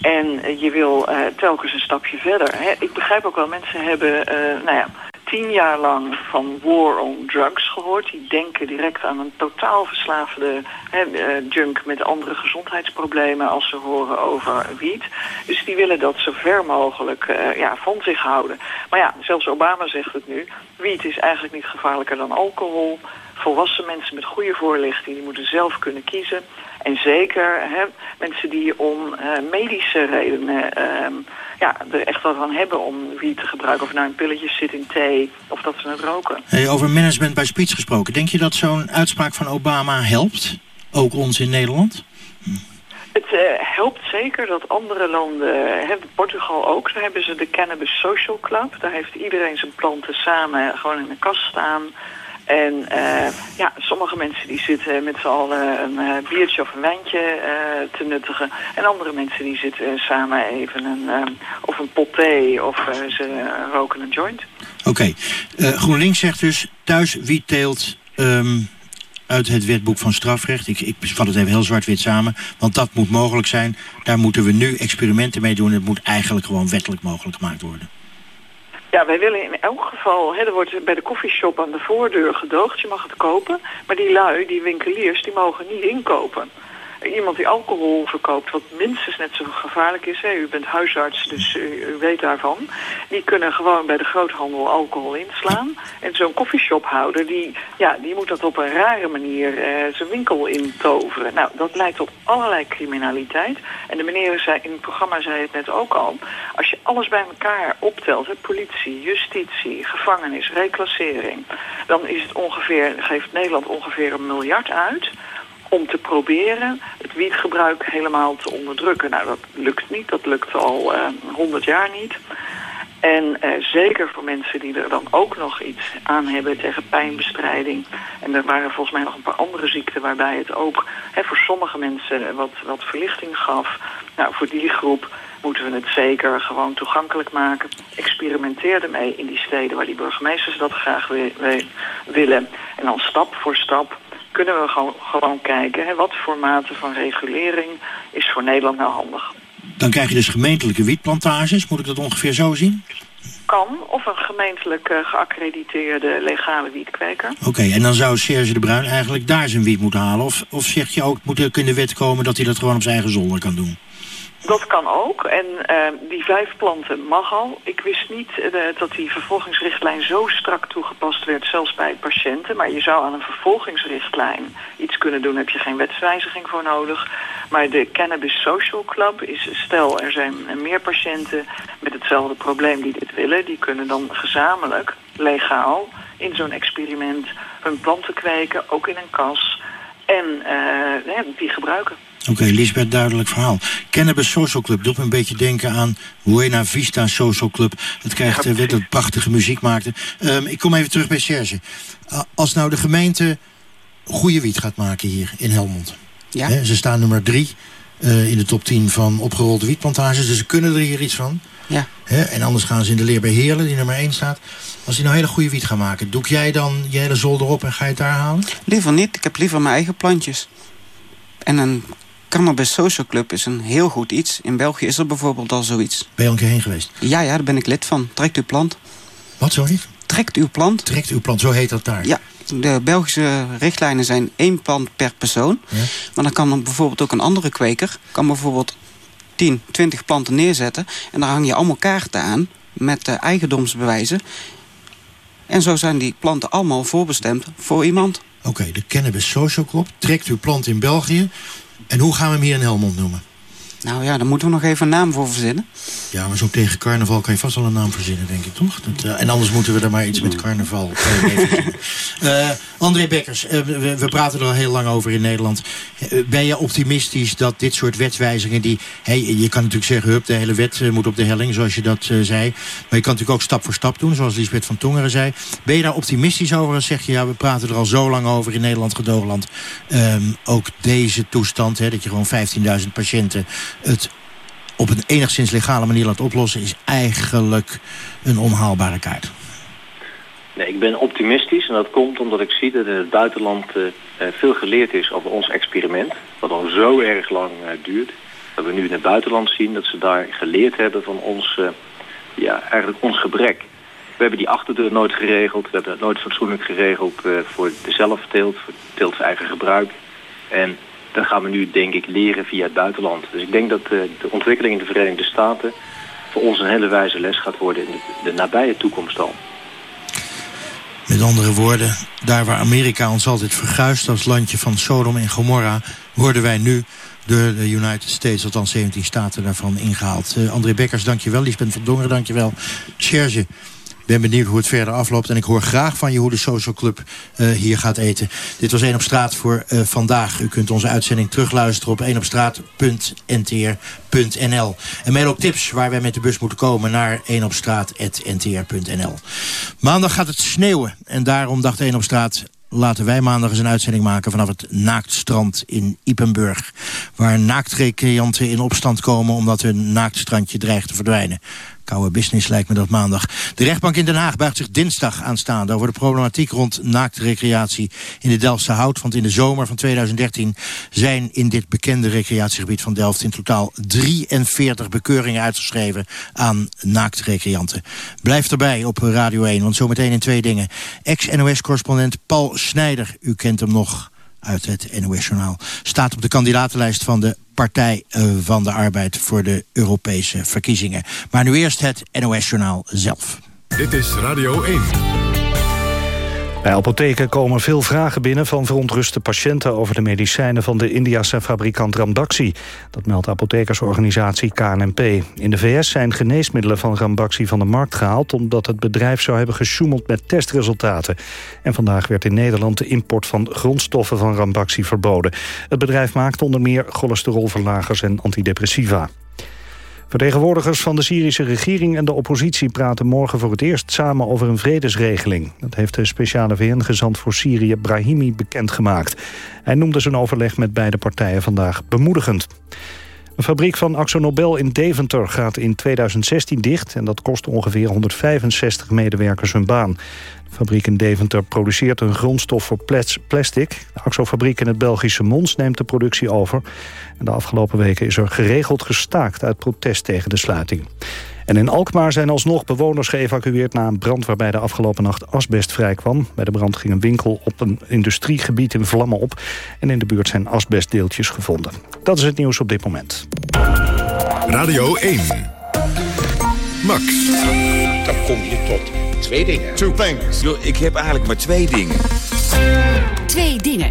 En uh, je wil uh, telkens een stapje verder. Hè? Ik begrijp ook wel, mensen hebben, nou ja, tien jaar lang van war on drugs gehoord. Die denken direct aan een totaal verslaafde hè, eh, junk met andere gezondheidsproblemen als ze horen over wiet. Dus die willen dat zo ver mogelijk uh, ja, van zich houden. Maar ja, zelfs Obama zegt het nu. Wiet is eigenlijk niet gevaarlijker dan alcohol. Volwassen mensen met goede voorlichting, die moeten zelf kunnen kiezen. En zeker hè, mensen die om uh, medische redenen uh, ja, er echt wat aan hebben om wiet te gebruiken. Of nou een pilletje zit in thee, of dat ze het roken. Hey, over management bij Spits gesproken. Denk je dat zo'n uitspraak van Obama helpt? Ook ons in Nederland? Het uh, helpt zeker dat andere landen, hè, Portugal ook, daar hebben ze de Cannabis Social Club. Daar heeft iedereen zijn planten samen gewoon in de kast staan. En uh, ja, sommige mensen die zitten met z'n allen een biertje of een wijntje te nuttigen. En andere mensen die zitten samen even een, of een pot thee of ze roken een joint. Oké. GroenLinks zegt dus thuis wie teelt um, uit het wetboek van strafrecht. Ik, ik vat het even heel zwart-wit samen. Want dat moet mogelijk zijn. Daar moeten we nu experimenten mee doen. Het moet eigenlijk gewoon wettelijk mogelijk gemaakt worden. Ja, wij willen in elk geval, hè, er wordt bij de koffieshop aan de voordeur gedoogd, je mag het kopen. Maar die lui, die winkeliers, die mogen niet inkopen. Iemand die alcohol verkoopt, wat minstens net zo gevaarlijk is, u bent huisarts, dus u, weet daarvan, die kunnen gewoon bij de groothandel alcohol inslaan. En zo'n koffieshophouder, die, ja, die moet dat op een rare manier uh, zijn winkel intoveren. Nou, dat leidt tot allerlei criminaliteit. En de meneer zei, in het programma zei het net ook al, als je alles bij elkaar optelt, hè, politie, justitie, gevangenis, reclassering, dan is het ongeveer, geeft Nederland ongeveer een miljard uit om te proberen het wietgebruik helemaal te onderdrukken. Nou, dat lukt niet. Dat lukt al honderd uh, jaar niet. En uh, zeker voor mensen die er dan ook nog iets aan hebben tegen pijnbestrijding. En er waren volgens mij nog een paar andere ziekten waarbij het ook hè, voor sommige mensen wat, wat verlichting gaf. Nou, voor die groep moeten we het zeker gewoon toegankelijk maken. Experimenteer ermee in die steden waar die burgemeesters dat graag willen. En dan stap voor stap kunnen we gewoon, gewoon kijken... Hè, wat voor mate van regulering is voor Nederland nou handig. Dan krijg je dus gemeentelijke wietplantages, moet ik dat ongeveer zo zien? Kan, of een gemeentelijk uh, geaccrediteerde legale wietkweker. Oké, okay, en dan zou Serge de Bruin eigenlijk daar zijn wiet moeten halen? Of, of zeg je ook, moet er in de wet komen dat hij dat gewoon op zijn eigen zolder kan doen? Dat kan ook. En uh, die vijf planten mag al. Ik wist niet uh, dat die vervolgingsrichtlijn zo strak toegepast werd, zelfs bij patiënten. Maar je zou aan een vervolgingsrichtlijn iets kunnen doen, heb je geen wetswijziging voor nodig. Maar de Cannabis Social Club is, stel er zijn meer patiënten met hetzelfde probleem die dit willen. Die kunnen dan gezamenlijk, legaal, in zo'n experiment hun planten kweken, ook in een kas. En uh, die gebruiken. Oké, okay, Lisbeth, duidelijk verhaal. Cannabis Social Club doet me een beetje denken aan Buena Vista Social Club. Het krijgt ja, dat prachtige muziek maakte. Um, ik kom even terug bij Serge. Uh, als nou de gemeente goede wiet gaat maken hier in Helmond. Ja. Ze staan nummer drie uh, in de top 10 van opgerolde wietplantages. Dus ze kunnen er hier iets van. Ja. En anders gaan ze in de leer bij Heerlen, die nummer 1 staat. Als die nou hele goede wiet gaan maken, doe jij dan je hele zolder op en ga je het daar halen? Liever niet. Ik heb liever mijn eigen plantjes. En een Cannabis Social Club is een heel goed iets. In België is er bijvoorbeeld al zoiets. Ben je al een keer heen geweest? Ja, ja, daar ben ik lid van. Trekt uw plant. Wat, sorry? Trekt uw plant. Trekt uw plant, zo heet dat daar? Ja, de Belgische richtlijnen zijn één plant per persoon. Ja. Maar dan kan bijvoorbeeld ook een andere kweker... kan bijvoorbeeld 10, 20 planten neerzetten... en daar hang je allemaal kaarten aan met uh, eigendomsbewijzen. En zo zijn die planten allemaal voorbestemd voor iemand. Oké, okay, de Cannabis Social Club trekt uw plant in België... En hoe gaan we hem hier in Helmond noemen? Nou ja, daar moeten we nog even een naam voor verzinnen. Ja, maar zo tegen carnaval kan je vast wel een naam verzinnen, denk ik, toch? Dat, uh, en anders moeten we er maar iets met carnaval uh, (laughs) André Bekkers, uh, we, we, praten er al heel lang over in Nederland. ben je optimistisch dat dit soort wetswijzigingen... die, hey, je kan natuurlijk zeggen, hup, de hele wet moet op de helling, zoals je dat zei. Maar je kan natuurlijk ook stap voor stap doen, zoals Lisbeth van Tongeren zei. Ben je daar optimistisch over en zeg je... ja, we praten er al zo lang over in Nederland, gedoogland. Um, ook deze toestand, hè, dat je gewoon 15.000 patiënten het op een enigszins legale manier laat oplossen... is eigenlijk een onhaalbare kaart. Nee, ik ben optimistisch en dat komt omdat ik zie dat in het buitenland uh, veel geleerd is over ons experiment. Wat al zo erg lang uh, duurt. Dat we nu in het buitenland zien dat ze daar geleerd hebben van ons, ja, eigenlijk ons gebrek. We hebben die achterdeur nooit geregeld. We hebben dat nooit fatsoenlijk geregeld voor de zelfteelt, voor teelt voor eigen gebruik. En dat gaan we nu, denk ik, leren via het buitenland. Dus ik denk dat uh, de ontwikkeling in de Verenigde Staten voor ons een hele wijze les gaat worden in de, de nabije toekomst al. Met andere woorden, daar waar Amerika ons altijd verguist als landje van Sodom en Gomorra, worden wij nu door de United States, althans 17 staten daarvan ingehaald. Uh, André Bekkers, dankjewel. Lisbeth van Dongeren, dankjewel. Serge, ben benieuwd hoe het verder afloopt. En ik hoor graag van je hoe de Social Club uh, hier gaat eten. Dit was 1 op straat voor uh, vandaag. U kunt onze uitzending terugluisteren op 1opstraat.ntr.nl. En mail ook tips waar wij met de bus moeten komen naar 1opstraat.ntr.nl. Maandag gaat het sneeuwen. En daarom dacht 1 op straat laten wij maandag eens een uitzending maken vanaf het Naaktstrand in Ipenburg. Waar naaktrecreanten in opstand komen omdat hun naaktstrandje dreigt te verdwijnen. Koude business lijkt me dat maandag. De rechtbank in Den Haag buigt zich dinsdag aanstaande... over de problematiek rond naaktrecreatie in de Delftse Hout. Want in de zomer van 2013 zijn in dit bekende recreatiegebied van Delft... in totaal 43 bekeuringen uitgeschreven aan naaktrecreanten. Blijf erbij op Radio 1, want zometeen in twee dingen. Ex-NOS-correspondent Paul Snijder, u kent hem nog uit het NOS-journaal... staat op de kandidatenlijst van de Partij eh, van de Arbeid... voor de Europese verkiezingen. Maar nu eerst het NOS-journaal zelf. Dit is Radio 1. Bij apotheken komen veel vragen binnen van verontruste patiënten... over de medicijnen van de Indiase fabrikant Ramdaxi. Dat meldt apothekersorganisatie KNP. In de VS zijn geneesmiddelen van Ramdaxi van de markt gehaald... omdat het bedrijf zou hebben gesjoemeld met testresultaten. En vandaag werd in Nederland de import van grondstoffen van Ramdaxi verboden. Het bedrijf maakt onder meer cholesterolverlagers en antidepressiva. Vertegenwoordigers van de Syrische regering en de oppositie praten morgen voor het eerst samen over een vredesregeling. Dat heeft de speciale VN-gezant voor Syrië Brahimi bekendgemaakt. Hij noemde zijn overleg met beide partijen vandaag bemoedigend. Een fabriek van AxoNobel in Deventer gaat in 2016 dicht... en dat kost ongeveer 165 medewerkers hun baan. De fabriek in Deventer produceert een grondstof voor plastic. De Axo-fabriek in het Belgische Mons neemt de productie over. En de afgelopen weken is er geregeld gestaakt uit protest tegen de sluiting. En in Alkmaar zijn alsnog bewoners geëvacueerd na een brand waarbij de afgelopen nacht asbest vrijkwam. Bij de brand ging een winkel op een industriegebied in vlammen op. En in de buurt zijn asbestdeeltjes gevonden. Dat is het nieuws op dit moment. Radio 1. Max. Dan kom je tot twee dingen. Two things. Yo, ik heb eigenlijk maar twee dingen. Twee dingen.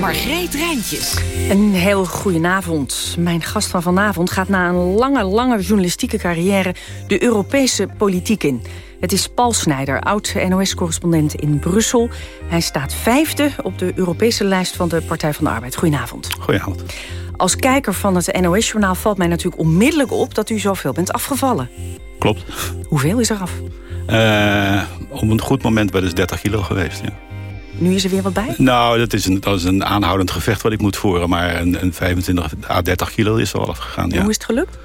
Margreet Rijntjes. Een heel goedenavond. Mijn gast van vanavond gaat na een lange, lange journalistieke carrière... de Europese politiek in. Het is Paul Snijder, oud-NOS-correspondent in Brussel. Hij staat vijfde op de Europese lijst van de Partij van de Arbeid. Goedenavond. Goedenavond. Als kijker van het NOS-journaal valt mij natuurlijk onmiddellijk op... dat u zoveel bent afgevallen. Klopt. Hoeveel is er af? Uh, op een goed moment wel eens 30 kilo geweest, ja. Nu is er weer wat bij? Nou, dat is een, dat is een aanhoudend gevecht wat ik moet voeren. Maar een, een 25 à 30 kilo is er al afgegaan, ja. Hoe is het gelukt?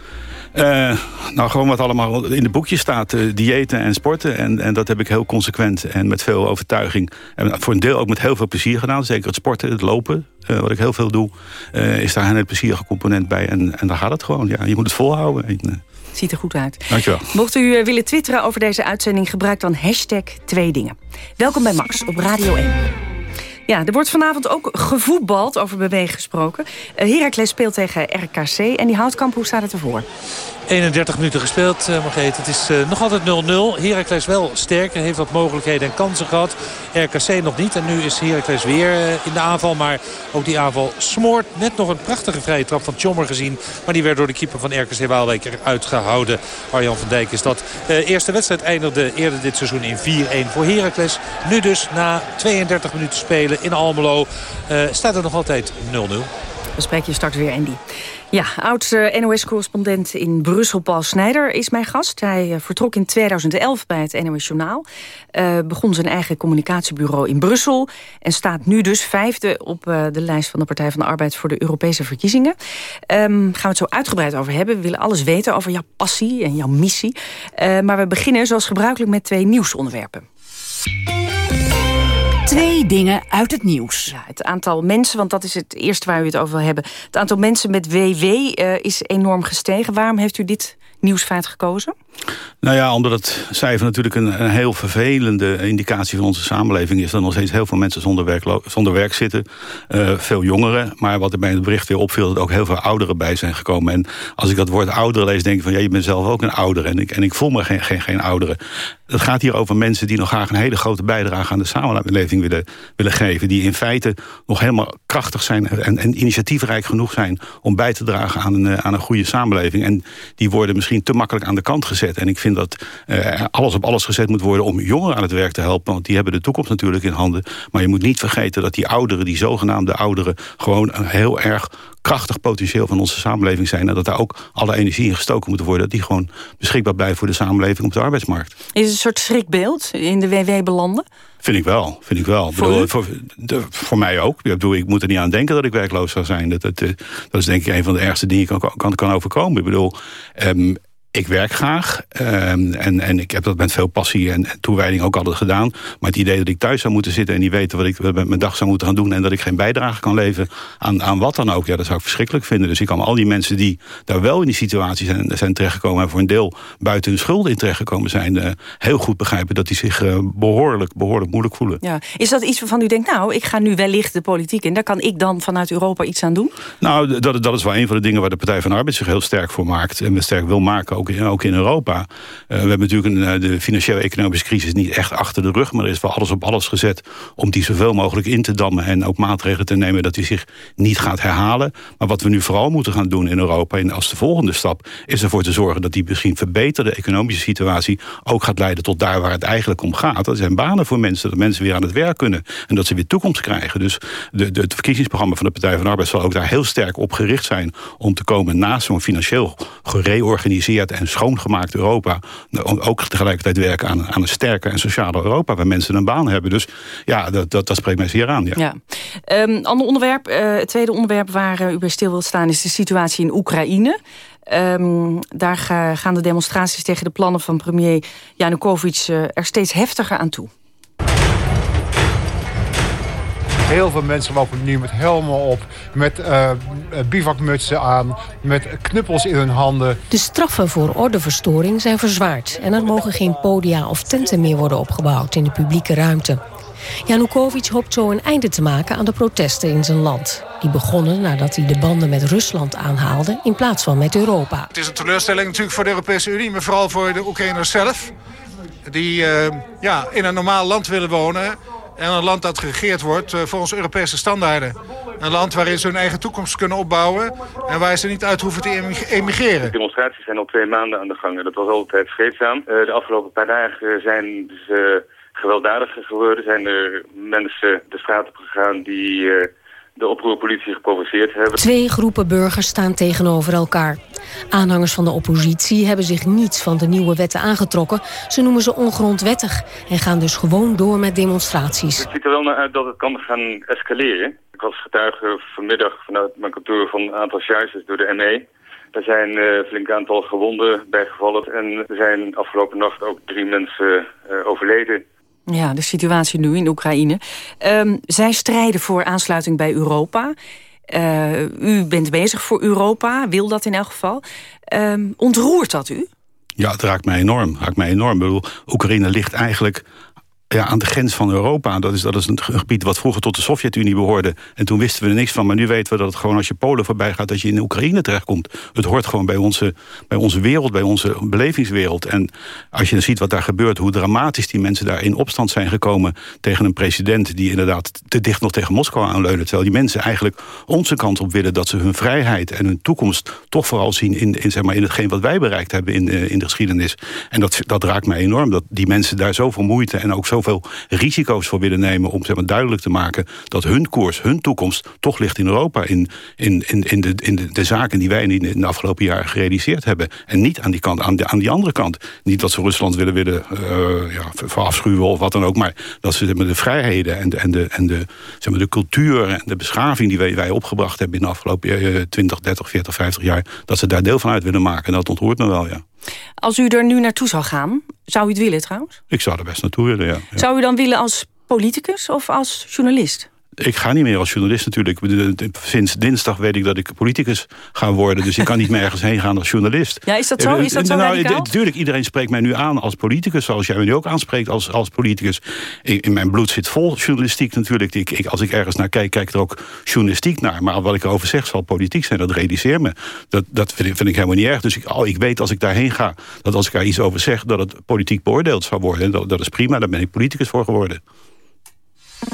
Uh, nou, gewoon wat allemaal in de boekjes staat. Uh, diëten en sporten. En, en dat heb ik heel consequent en met veel overtuiging. En voor een deel ook met heel veel plezier gedaan. Zeker het sporten, het lopen. Uh, wat ik heel veel doe. is daar een plezierige component bij. En, en daar gaat het gewoon. Ja, je moet het volhouden. En, Ziet er goed uit. Dankjewel. Mocht u willen twitteren over deze uitzending... gebruik dan hashtag twee dingen. Welkom bij Max op Radio 1. Ja, er wordt vanavond ook gevoetbald, over bewegen gesproken. Uh, Heracles speelt tegen RKC en die houtkamp, hoe staat het ervoor? 31 minuten gespeeld, uh. Het is uh, nog altijd 0-0. Heracles wel sterker, heeft wat mogelijkheden en kansen gehad. RKC nog niet. En nu is Heracles weer in de aanval. Maar ook die aanval smoort. Net nog een prachtige vrije trap van Tjommer gezien. Maar die werd door de keeper van RKC Waalwijk eruit gehouden. Arjan van Dijk is dat. Eerste wedstrijd eindigde eerder dit seizoen in 4-1 voor Heracles. Nu dus na 32 minuten spelen in Almelo staat er nog altijd 0-0. We spreken je straks weer, Andy. Ja, oud-NOS-correspondent in Brussel, Paul Snijder, is mijn gast. Hij vertrok in 2011 bij het NOS Journaal. Begon zijn eigen communicatiebureau in Brussel... en staat nu dus vijfde op de lijst van de Partij van de Arbeid... voor de Europese verkiezingen. Um, gaan we het zo uitgebreid over hebben. We willen alles weten over jouw passie en jouw missie. Maar we beginnen zoals gebruikelijk met twee nieuwsonderwerpen. Twee dingen uit het nieuws. Ja, het aantal mensen, want dat is het eerste waar u het over wil hebben. Het aantal mensen met WW uh, is enorm gestegen. Waarom heeft u dit nieuwsfeit gekozen? Nou ja, omdat het cijfer natuurlijk een, een, heel vervelende indicatie van onze samenleving is. Dat nog steeds heel veel mensen zonder werk, zonder werk zitten. Uh, veel jongeren. Maar wat er bij het bericht weer opviel, dat ook heel veel ouderen bij zijn gekomen. En als ik dat woord ouderen lees, denk ik van ja, je bent zelf ook een ouder. En ik, en ik voel me geen, geen, geen ouderen. Het gaat hier over mensen die nog graag een hele grote bijdrage aan de samenleving willen, willen geven. Die in feite nog helemaal krachtig zijn en, en initiatiefrijk genoeg zijn om bij te dragen aan een, aan een goede samenleving. En die worden misschien te makkelijk aan de kant gezet. En ik vind dat uh, alles op alles gezet moet worden om jongeren aan het werk te helpen. Want die hebben de toekomst natuurlijk in handen. Maar je moet niet vergeten dat die ouderen, die zogenaamde ouderen... gewoon heel erg krachtig potentieel van onze samenleving zijn... en dat daar ook alle energie in gestoken moet worden... dat die gewoon beschikbaar blijven voor de samenleving op de arbeidsmarkt. Is het een soort schrikbeeld in de WW belanden? Vind ik wel, vind ik wel. Voor, bedoel, voor, de, voor, mij ook. Ik, bedoel, ik moet er niet aan denken dat ik werkloos zou zijn. Dat, dat, dat is denk ik een van de ergste dingen die kan, kan, kan overkomen. Ik bedoel, um, ik werk graag um, en, en ik heb dat met veel passie en, toewijding ook altijd gedaan. Maar het idee dat ik thuis zou moeten zitten en niet weten wat ik met mijn dag zou moeten gaan doen... en dat ik geen bijdrage kan leveren aan, aan wat dan ook, ja, dat zou ik verschrikkelijk vinden. Dus ik kan al die mensen die daar wel in die situatie zijn, zijn terechtgekomen... en voor een deel buiten hun schulden in terechtgekomen zijn... Uh, heel goed begrijpen dat die zich uh, behoorlijk, behoorlijk moeilijk voelen. Ja. Is dat iets waarvan u denkt, nou, ik ga nu wellicht de politiek in... daar kan ik dan vanuit Europa iets aan doen? Nou, dat, dat is wel een van de dingen waar de Partij van de Arbeid zich heel sterk voor maakt... en we sterk wil maken ook in, ook in Europa. Uh, we hebben natuurlijk een, de financieel-economische crisis niet echt achter de rug... maar er is wel alles op alles gezet om die zoveel mogelijk in te dammen... en ook maatregelen te nemen dat die zich niet gaat herhalen. Maar wat we nu vooral moeten gaan doen in Europa... en als de volgende stap is ervoor te zorgen... dat die misschien verbeterde economische situatie... ook gaat leiden tot daar waar het eigenlijk om gaat. Dat zijn banen voor mensen, dat mensen weer aan het werk kunnen... en dat ze weer toekomst krijgen. Dus de, de, het verkiezingsprogramma van de Partij van de Arbeid... zal ook daar heel sterk op gericht zijn... om te komen naast zo'n financieel gereorganiseerd en schoon gemaakt Europa... ook tegelijkertijd werken aan, aan een sterker en socialer Europa... waar mensen een baan hebben. Dus ja, dat, dat, spreekt mij zeer aan. Ja. ja. Um, ander onderwerp, uh, het tweede onderwerp waar uh, u bij stil wilt staan... is de situatie in Oekraïne. Um, daar ga, gaan de demonstraties tegen de plannen van premier Janukovic... Uh, er steeds heftiger aan toe. Heel veel mensen lopen nu met helmen op, met uh, bivakmutsen aan, met knuppels in hun handen. De straffen voor ordeverstoring zijn verzwaard... en er mogen geen podia of tenten meer worden opgebouwd in de publieke ruimte. Janukovic hoopt zo een einde te maken aan de protesten in zijn land. Die begonnen nadat hij de banden met Rusland aanhaalde in plaats van met Europa. Het is een teleurstelling natuurlijk voor de Europese Unie, maar vooral voor de Oekraïners zelf. Die uh, ja, in een normaal land willen wonen en een land dat geregeerd wordt uh, volgens Europese standaarden. Een land waarin ze hun eigen toekomst kunnen opbouwen... en waar ze niet uit hoeven te emigreren. De demonstraties zijn al twee maanden aan de gang en dat was altijd vreedzaam. Uh, de afgelopen paar dagen zijn ze gewelddadiger geworden. Zijn er mensen de straat op gegaan die... De oproerpolitie geprovoceerd hebben. Twee groepen burgers staan tegenover elkaar. Aanhangers van de oppositie hebben zich niets van de nieuwe wetten aangetrokken. Ze noemen ze ongrondwettig en gaan dus gewoon door met demonstraties. Het ziet er wel naar uit dat het kan gaan escaleren. Ik was getuige vanmiddag vanuit mijn kantoor van een aantal charges door de ME. Er zijn uh, een flink aantal gewonden bijgevallen en er zijn afgelopen nacht ook drie mensen uh, overleden. Ja, de situatie nu in Oekraïne. Um, zij strijden voor aansluiting bij Europa. Uh, u bent bezig voor Europa, wil dat in elk geval. Um, ontroert dat u? Ja, het raakt mij enorm. Raakt mij enorm. Ik bedoel, Oekraïne ligt eigenlijk ja, aan de grens van Europa. Dat is, dat is een gebied wat vroeger tot de Sovjet-Unie behoorde. En toen wisten we er niks van. Maar nu weten we dat het gewoon als je Polen voorbij gaat... dat je in Oekraïne terechtkomt. Het hoort gewoon bij onze, bij onze wereld, bij onze belevingswereld. En als je ziet wat daar gebeurt... hoe dramatisch die mensen daar in opstand zijn gekomen... tegen een president die inderdaad te dicht nog tegen Moskou aanleunen. Terwijl die mensen eigenlijk onze kant op willen... dat ze hun vrijheid en hun toekomst toch vooral zien... in, in, zeg maar, in hetgeen wat wij bereikt hebben in, in de geschiedenis. En dat, dat raakt mij enorm. Dat die mensen daar zoveel moeite en ook zo veel risico's voor willen nemen... om zeg maar, duidelijk te maken dat hun koers, hun toekomst... toch ligt in Europa, in, in, in, in, de, in de, de zaken die wij in de afgelopen jaren gerealiseerd hebben. En niet aan die, kant, aan, de, aan die andere kant. Niet dat ze Rusland willen, willen uh, ja, verafschuwen of wat dan ook... maar dat ze zeg maar, de vrijheden en, de, en, de, en de, zeg maar, de cultuur en de beschaving... die wij, wij opgebracht hebben in de afgelopen 20, 30, 40, 50 jaar... dat ze daar deel van uit willen maken. En dat ontroert me wel, ja. Als u er nu naartoe zou gaan, zou u het willen trouwens? Ik zou er best naartoe willen, ja. Zou u dan willen als politicus of als journalist? Ik ga niet meer als journalist natuurlijk. Sinds dinsdag weet ik dat ik politicus ga worden. Dus ik kan niet meer ergens heen gaan als journalist. Ja, is dat zo? Is dat zo nou, Natuurlijk, iedereen spreekt mij nu aan als politicus. Zoals jij me nu ook aanspreekt als, als politicus. In, in mijn bloed zit vol journalistiek natuurlijk. Ik, ik, als ik ergens naar kijk, kijk ik er ook journalistiek naar. Maar wat ik erover zeg zal politiek zijn. Dat realiseer me. Dat, dat vind, ik, vind ik helemaal niet erg. Dus ik, oh, ik weet als ik daarheen ga, dat als ik daar iets over zeg... dat het politiek beoordeeld zou worden. Dat, dat is prima, daar ben ik politicus voor geworden.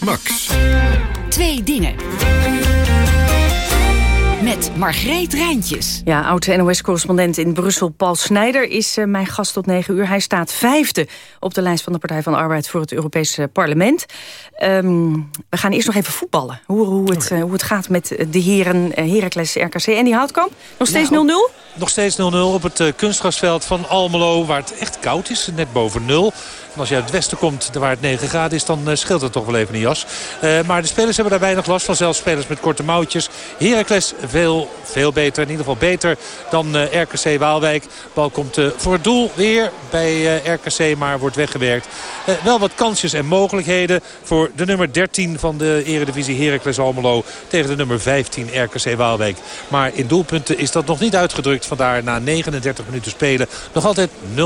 Max. Twee dingen. Met Margreet Rijntjes. Ja, oud-NOS-correspondent in Brussel Paul Snijder is uh, mijn gast tot negen uur. Hij staat vijfde op de lijst van de Partij van de Arbeid voor het Europese parlement. Um, we gaan eerst nog even voetballen. Hoe, hoe, het, uh, hoe het gaat met de heren uh, Heracles, RKC en die Houtkamp. Nog steeds 0-0? Nou, nog steeds 0-0 op het kunstgrasveld van Almelo, waar het echt koud is. Net boven 0. En als je uit het westen komt, waar het 9 graden is, dan scheelt het toch wel even een jas. Uh, maar de spelers hebben daar weinig last van. Zelfs spelers met korte mouwtjes. Heracles veel, veel beter. In ieder geval beter dan uh, RKC Waalwijk. Bal komt uh, voor het doel weer bij RKC, maar wordt weggewerkt. wel wat kansjes en mogelijkheden voor de nummer 13 van de eredivisie Heracles Almelo. Tegen de nummer 15 RKC Waalwijk. Maar in doelpunten is dat nog niet uitgedrukt. Vandaar na 39 minuten spelen nog altijd 0-0.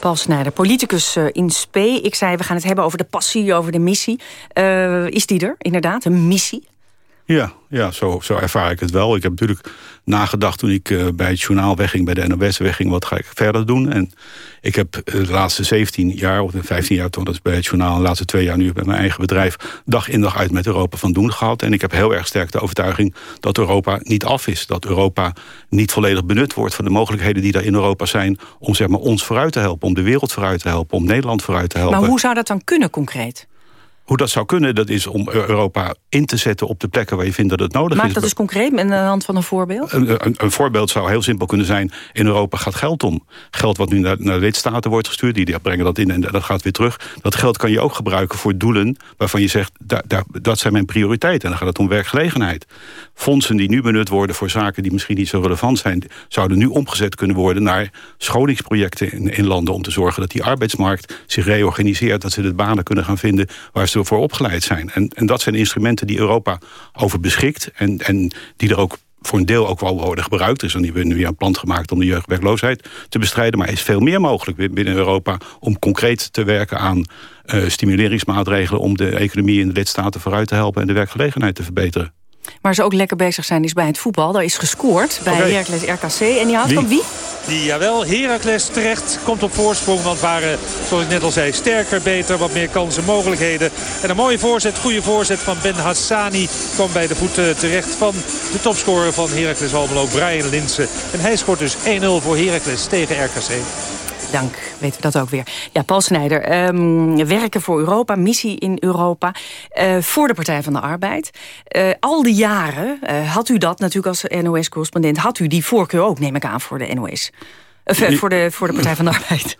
Paul Snijder, politicus in Spee. Ik zei, we gaan het hebben over de passie, over de missie. Is die er, inderdaad, een missie? Ja, ja zo, zo ervaar ik het wel. Ik heb natuurlijk nagedacht toen ik uh, bij het journaal wegging... bij de NOS wegging, wat ga ik verder doen? En ik heb de laatste 17 jaar, of 15 jaar toen dat bij het journaal... de laatste twee jaar nu bij mijn eigen bedrijf... dag in dag uit met Europa van doen gehad. En ik heb heel erg sterk de overtuiging dat Europa niet af is. Dat Europa niet volledig benut wordt van de mogelijkheden die er in Europa zijn... om zeg maar, ons vooruit te helpen, om de wereld vooruit te helpen... om Nederland vooruit te helpen. Maar hoe zou dat dan kunnen concreet? Hoe dat zou kunnen, dat is om Europa in te zetten op de plekken waar je vindt dat het nodig Maak is. Maak dat eens concreet met de hand van een voorbeeld. Een, een, een, voorbeeld zou heel simpel kunnen zijn. In Europa gaat geld om. Geld wat nu naar, lidstaten wordt gestuurd, die brengen dat in en dat gaat weer terug. Dat geld kan je ook gebruiken voor doelen waarvan je zegt, daar, daar, dat zijn mijn prioriteiten. En dan gaat het om werkgelegenheid. Fondsen die nu benut worden voor zaken die misschien niet zo relevant zijn... zouden nu omgezet kunnen worden naar scholingsprojecten in, in landen... om te zorgen dat die arbeidsmarkt zich reorganiseert... dat ze de banen kunnen gaan vinden waar ze voor opgeleid zijn. En, en dat zijn instrumenten die Europa over beschikt... en, en die er ook voor een deel ook wel worden gebruikt. Dus dan hebben we nu weer een plan gemaakt om de jeugdwerkloosheid te bestrijden. Maar er is veel meer mogelijk binnen Europa om concreet te werken aan uh, stimuleringsmaatregelen... om de economie in de lidstaten vooruit te helpen en de werkgelegenheid te verbeteren. Waar ze ook lekker bezig zijn is bij het voetbal. Daar is gescoord bij okay. Heracles RKC. En die houdt van wie? Die, jawel, Heracles terecht komt op voorsprong. Want waren, zoals ik net al zei, sterker, beter, wat meer kansen, mogelijkheden. En een mooie voorzet, goede voorzet van Ben Hassani... kwam bij de voeten terecht van de topscorer van Heracles Almelo, Brian Linsen. En hij scoort dus 1-0 voor Heracles tegen RKC dank weten we dat ook weer. Ja, Paul Snijder, um, werken voor Europa, missie in Europa... Uh, voor de Partij van de Arbeid. Uh, al die jaren uh, had u dat natuurlijk als NOS-correspondent... had u die voorkeur ook, neem ik aan, voor de NOS. Of, voor, de, voor de Partij van de (laughs) Arbeid.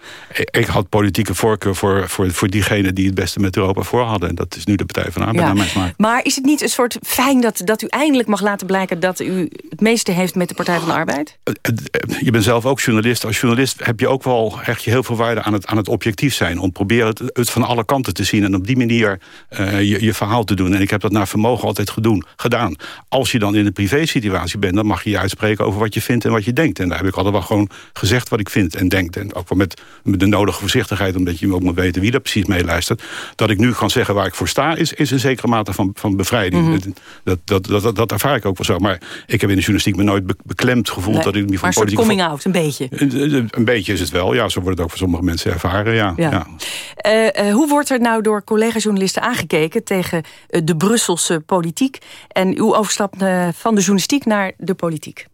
Ik, had politieke voorkeur voor, voor, voor diegenen die het beste met Europa voor hadden. En dat is nu de Partij van de Arbeid. Ja. Naar mijn maar is het niet een soort fijn dat, dat u eindelijk mag laten blijken... dat u het meeste heeft met de Partij van de Arbeid? Je bent zelf ook journalist. Als journalist heb je ook wel echt heel veel waarde aan het, aan het objectief zijn. Om proberen het, het van alle kanten te zien. En op die manier uh, je, je verhaal te doen. En ik heb dat naar vermogen altijd gedoen, gedaan. Als je dan in een privé situatie bent... dan mag je je uitspreken over wat je vindt en wat je denkt. En daar heb ik altijd wel gewoon gezegd wat ik vind en denk. En ook wel met, met de nodige voorzichtigheid, omdat je ook moet weten wie er precies meeluistert. Dat ik nu kan zeggen waar ik voor sta, is, is een zekere mate van, van bevrijding. Mm -hmm. dat, dat, dat, dat, dat, ervaar ik ook wel zo. Maar ik heb in de journalistiek me nooit be beklemd gevoeld nee, dat ik niet van maar politiek. coming out, een beetje. Een, een, beetje is het wel, ja. Zo wordt het ook voor sommige mensen ervaren, ja. ja. ja. Uh, hoe wordt er nou door collega-journalisten aangekeken tegen de Brusselse politiek en uw overstap van de journalistiek naar de politiek?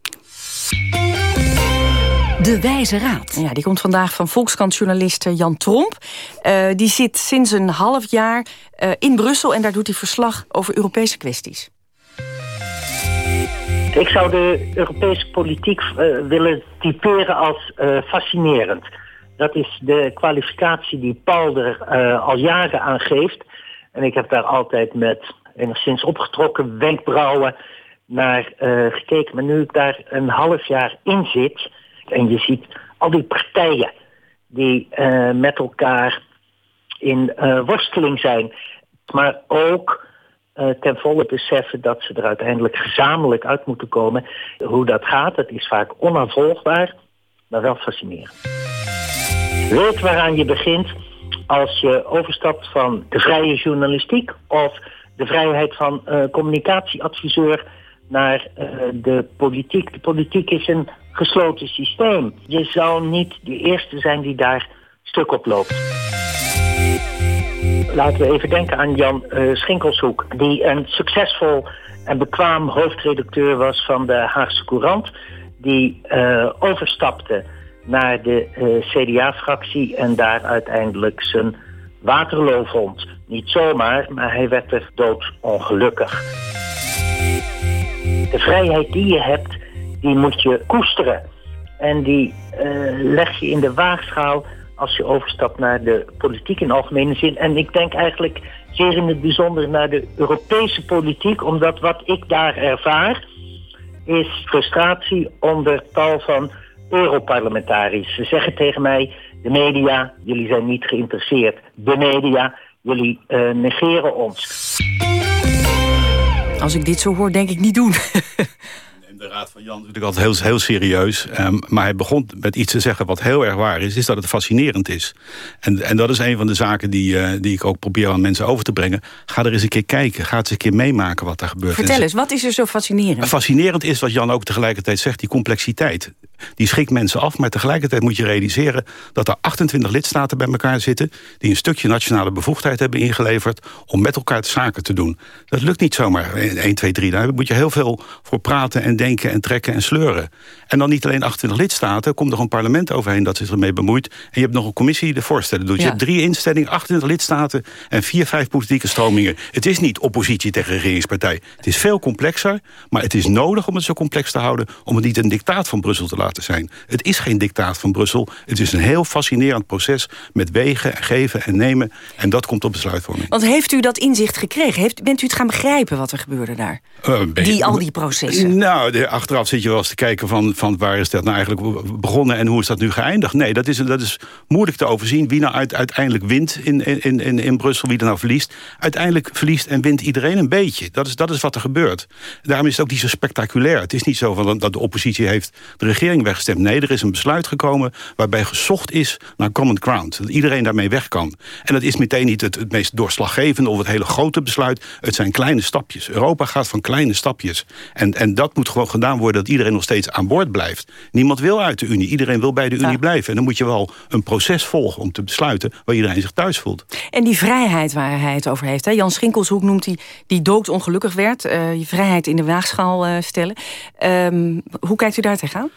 De Wijze Raad. Ja, die komt vandaag van Volkskrant-journalist Jan Tromp. Uh, die zit sinds een half jaar uh, in Brussel... en daar doet hij verslag over Europese kwesties. Ik zou de Europese politiek uh, willen typeren als fascinerend. Dat is de kwalificatie die Paul er al jaren aan geeft. En ik heb daar altijd met enigszins opgetrokken wenkbrauwen naar gekeken. Maar nu ik daar een half jaar in zit en je ziet al die partijen die uh, met elkaar in uh, worsteling zijn. Maar ook uh, ten volle beseffen dat ze er uiteindelijk gezamenlijk uit moeten komen. Hoe dat gaat, dat is vaak onaanvolgbaar, maar wel fascinerend. Weet waaraan je begint als je overstapt van de vrije journalistiek of de vrijheid van communicatieadviseur naar uh, de politiek. De politiek is een gesloten systeem. Je zou niet de eerste zijn die daar stuk op loopt. Laten we even denken aan Jan uh, Schinkelshoek... die een succesvol en bekwaam hoofdredacteur was van de Haagse Courant... die uh, overstapte naar de CDA-fractie en daar uiteindelijk zijn Waterloo vond. Niet zomaar, maar hij werd er doodongelukkig. De vrijheid die je hebt, die moet je koesteren. En die uh, leg je in de waagschaal als je overstapt naar de politiek in algemene zin. En ik denk eigenlijk zeer in het bijzonder naar de Europese politiek... omdat wat ik daar ervaar is frustratie onder tal van Europarlementariërs. Ze zeggen tegen mij, de media, jullie zijn niet geïnteresseerd. De media, jullie uh, negeren ons. Als ik dit zo hoor, denk ik niet doen. (laughs) de raad van Jan natuurlijk altijd heel, heel serieus. Um, maar hij begon met iets te zeggen wat heel erg waar is. Is dat het fascinerend is. En, en dat is een van de zaken die, uh, die ik ook probeer aan mensen over te brengen. Ga er eens een keer kijken. Ga eens een keer meemaken wat er gebeurt. Vertel eens, wat is er zo fascinerend? Fascinerend is wat Jan ook tegelijkertijd zegt. Die complexiteit. Die schrikt mensen af. Maar tegelijkertijd moet je realiseren dat er 28 lidstaten bij elkaar zitten. Die een stukje nationale bevoegdheid hebben ingeleverd. Om met elkaar zaken te doen. Dat lukt niet zomaar 1, 2, 3. Daar moet je heel veel voor praten en denken en trekken en sleuren. En dan niet alleen 28 lidstaten, komt er een parlement overheen dat zich ermee bemoeit. En je hebt nog een commissie die de voorstellen doet. Je hebt drie instellingen, 28 lidstaten en vier, vijf politieke stromingen. Het is niet oppositie tegen regeringspartij. Het is veel complexer, maar het is nodig om het zo complex te houden... om het niet een dictaat van Brussel te laten zijn. Het is geen dictaat van Brussel. Het is een heel fascinerend proces met wegen, geven en nemen. En dat komt op besluitvorming. Want heeft u dat inzicht gekregen? Heeft, bent u het gaan begrijpen wat er gebeurde daar? Uh, die, al die processen? Nou, achteraf zit je wel eens te kijken van, van waar is dat nou eigenlijk begonnen en hoe is dat nu geëindigd. Nee, dat is, dat is moeilijk te overzien wie nou uiteindelijk wint in, in, in, in Brussel, wie er nou verliest. Uiteindelijk verliest en wint iedereen een beetje. Dat is, dat is wat er gebeurt. Daarom is het ook niet zo spectaculair. Het is niet zo van, dat de oppositie heeft de regering weggestemd. Nee, er is een besluit gekomen waarbij gezocht is naar common ground. Dat iedereen daarmee weg kan. En dat is meteen niet het, het meest doorslaggevende of het hele grote besluit. Het zijn kleine stapjes. Europa gaat van kleine stapjes. En, en dat moet gewoon gedaan worden dat iedereen nog steeds aan boord blijft. Niemand wil uit de Unie. Iedereen wil bij de Unie blijven. En dan moet je wel een proces volgen om te besluiten... waar iedereen zich thuis voelt. En die vrijheid waar hij het over heeft. Hè? Jan Schinkelshoek noemt hij die doodongelukkig werd. Uh, je vrijheid in de waagschaal uh, stellen. Um, hoe kijkt u daar tegenaan?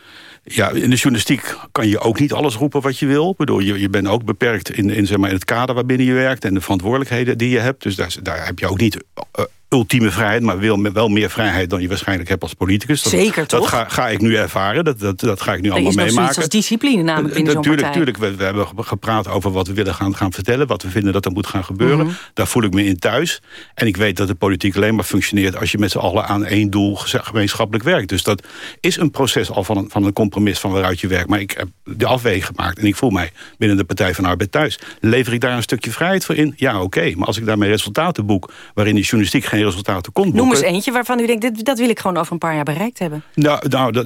Ja, in de journalistiek kan je ook niet alles roepen wat je wil. Ik bedoel, je, je bent ook beperkt in, in, zeg maar, in het kader waarbinnen je werkt... en de verantwoordelijkheden die je hebt. Dus daar, daar heb je ook niet uh, ultieme vrijheid, maar wel, wel meer vrijheid dan je waarschijnlijk hebt als politicus. Dat, Zeker, toch? Dat ga, ga, ik nu ervaren, dat, dat, dat ga ik nu allemaal meemaken. Is als discipline namelijk binnen zo'n partij. Tuurlijk, we, we, hebben gepraat over wat we willen gaan, gaan vertellen, wat we vinden dat er moet gaan gebeuren. Mm -hmm. Daar voel ik me in thuis. En ik weet dat de politiek alleen maar functioneert als je met z'n allen aan één doel gemeenschappelijk werkt. Dus dat is een proces al van een, van een compromis van waaruit je werkt. Maar ik heb de afweging gemaakt en ik voel mij binnen de Partij van Arbeid thuis. Lever ik daar een stukje vrijheid voor in? Ja, oké. Okay. Maar als ik daarmee resultaten boek waarin de journalistiek geen resultaten komt Noem eens eentje waarvan u denkt, dit, dat wil ik gewoon over een paar jaar bereikt hebben. Nou, nou dat,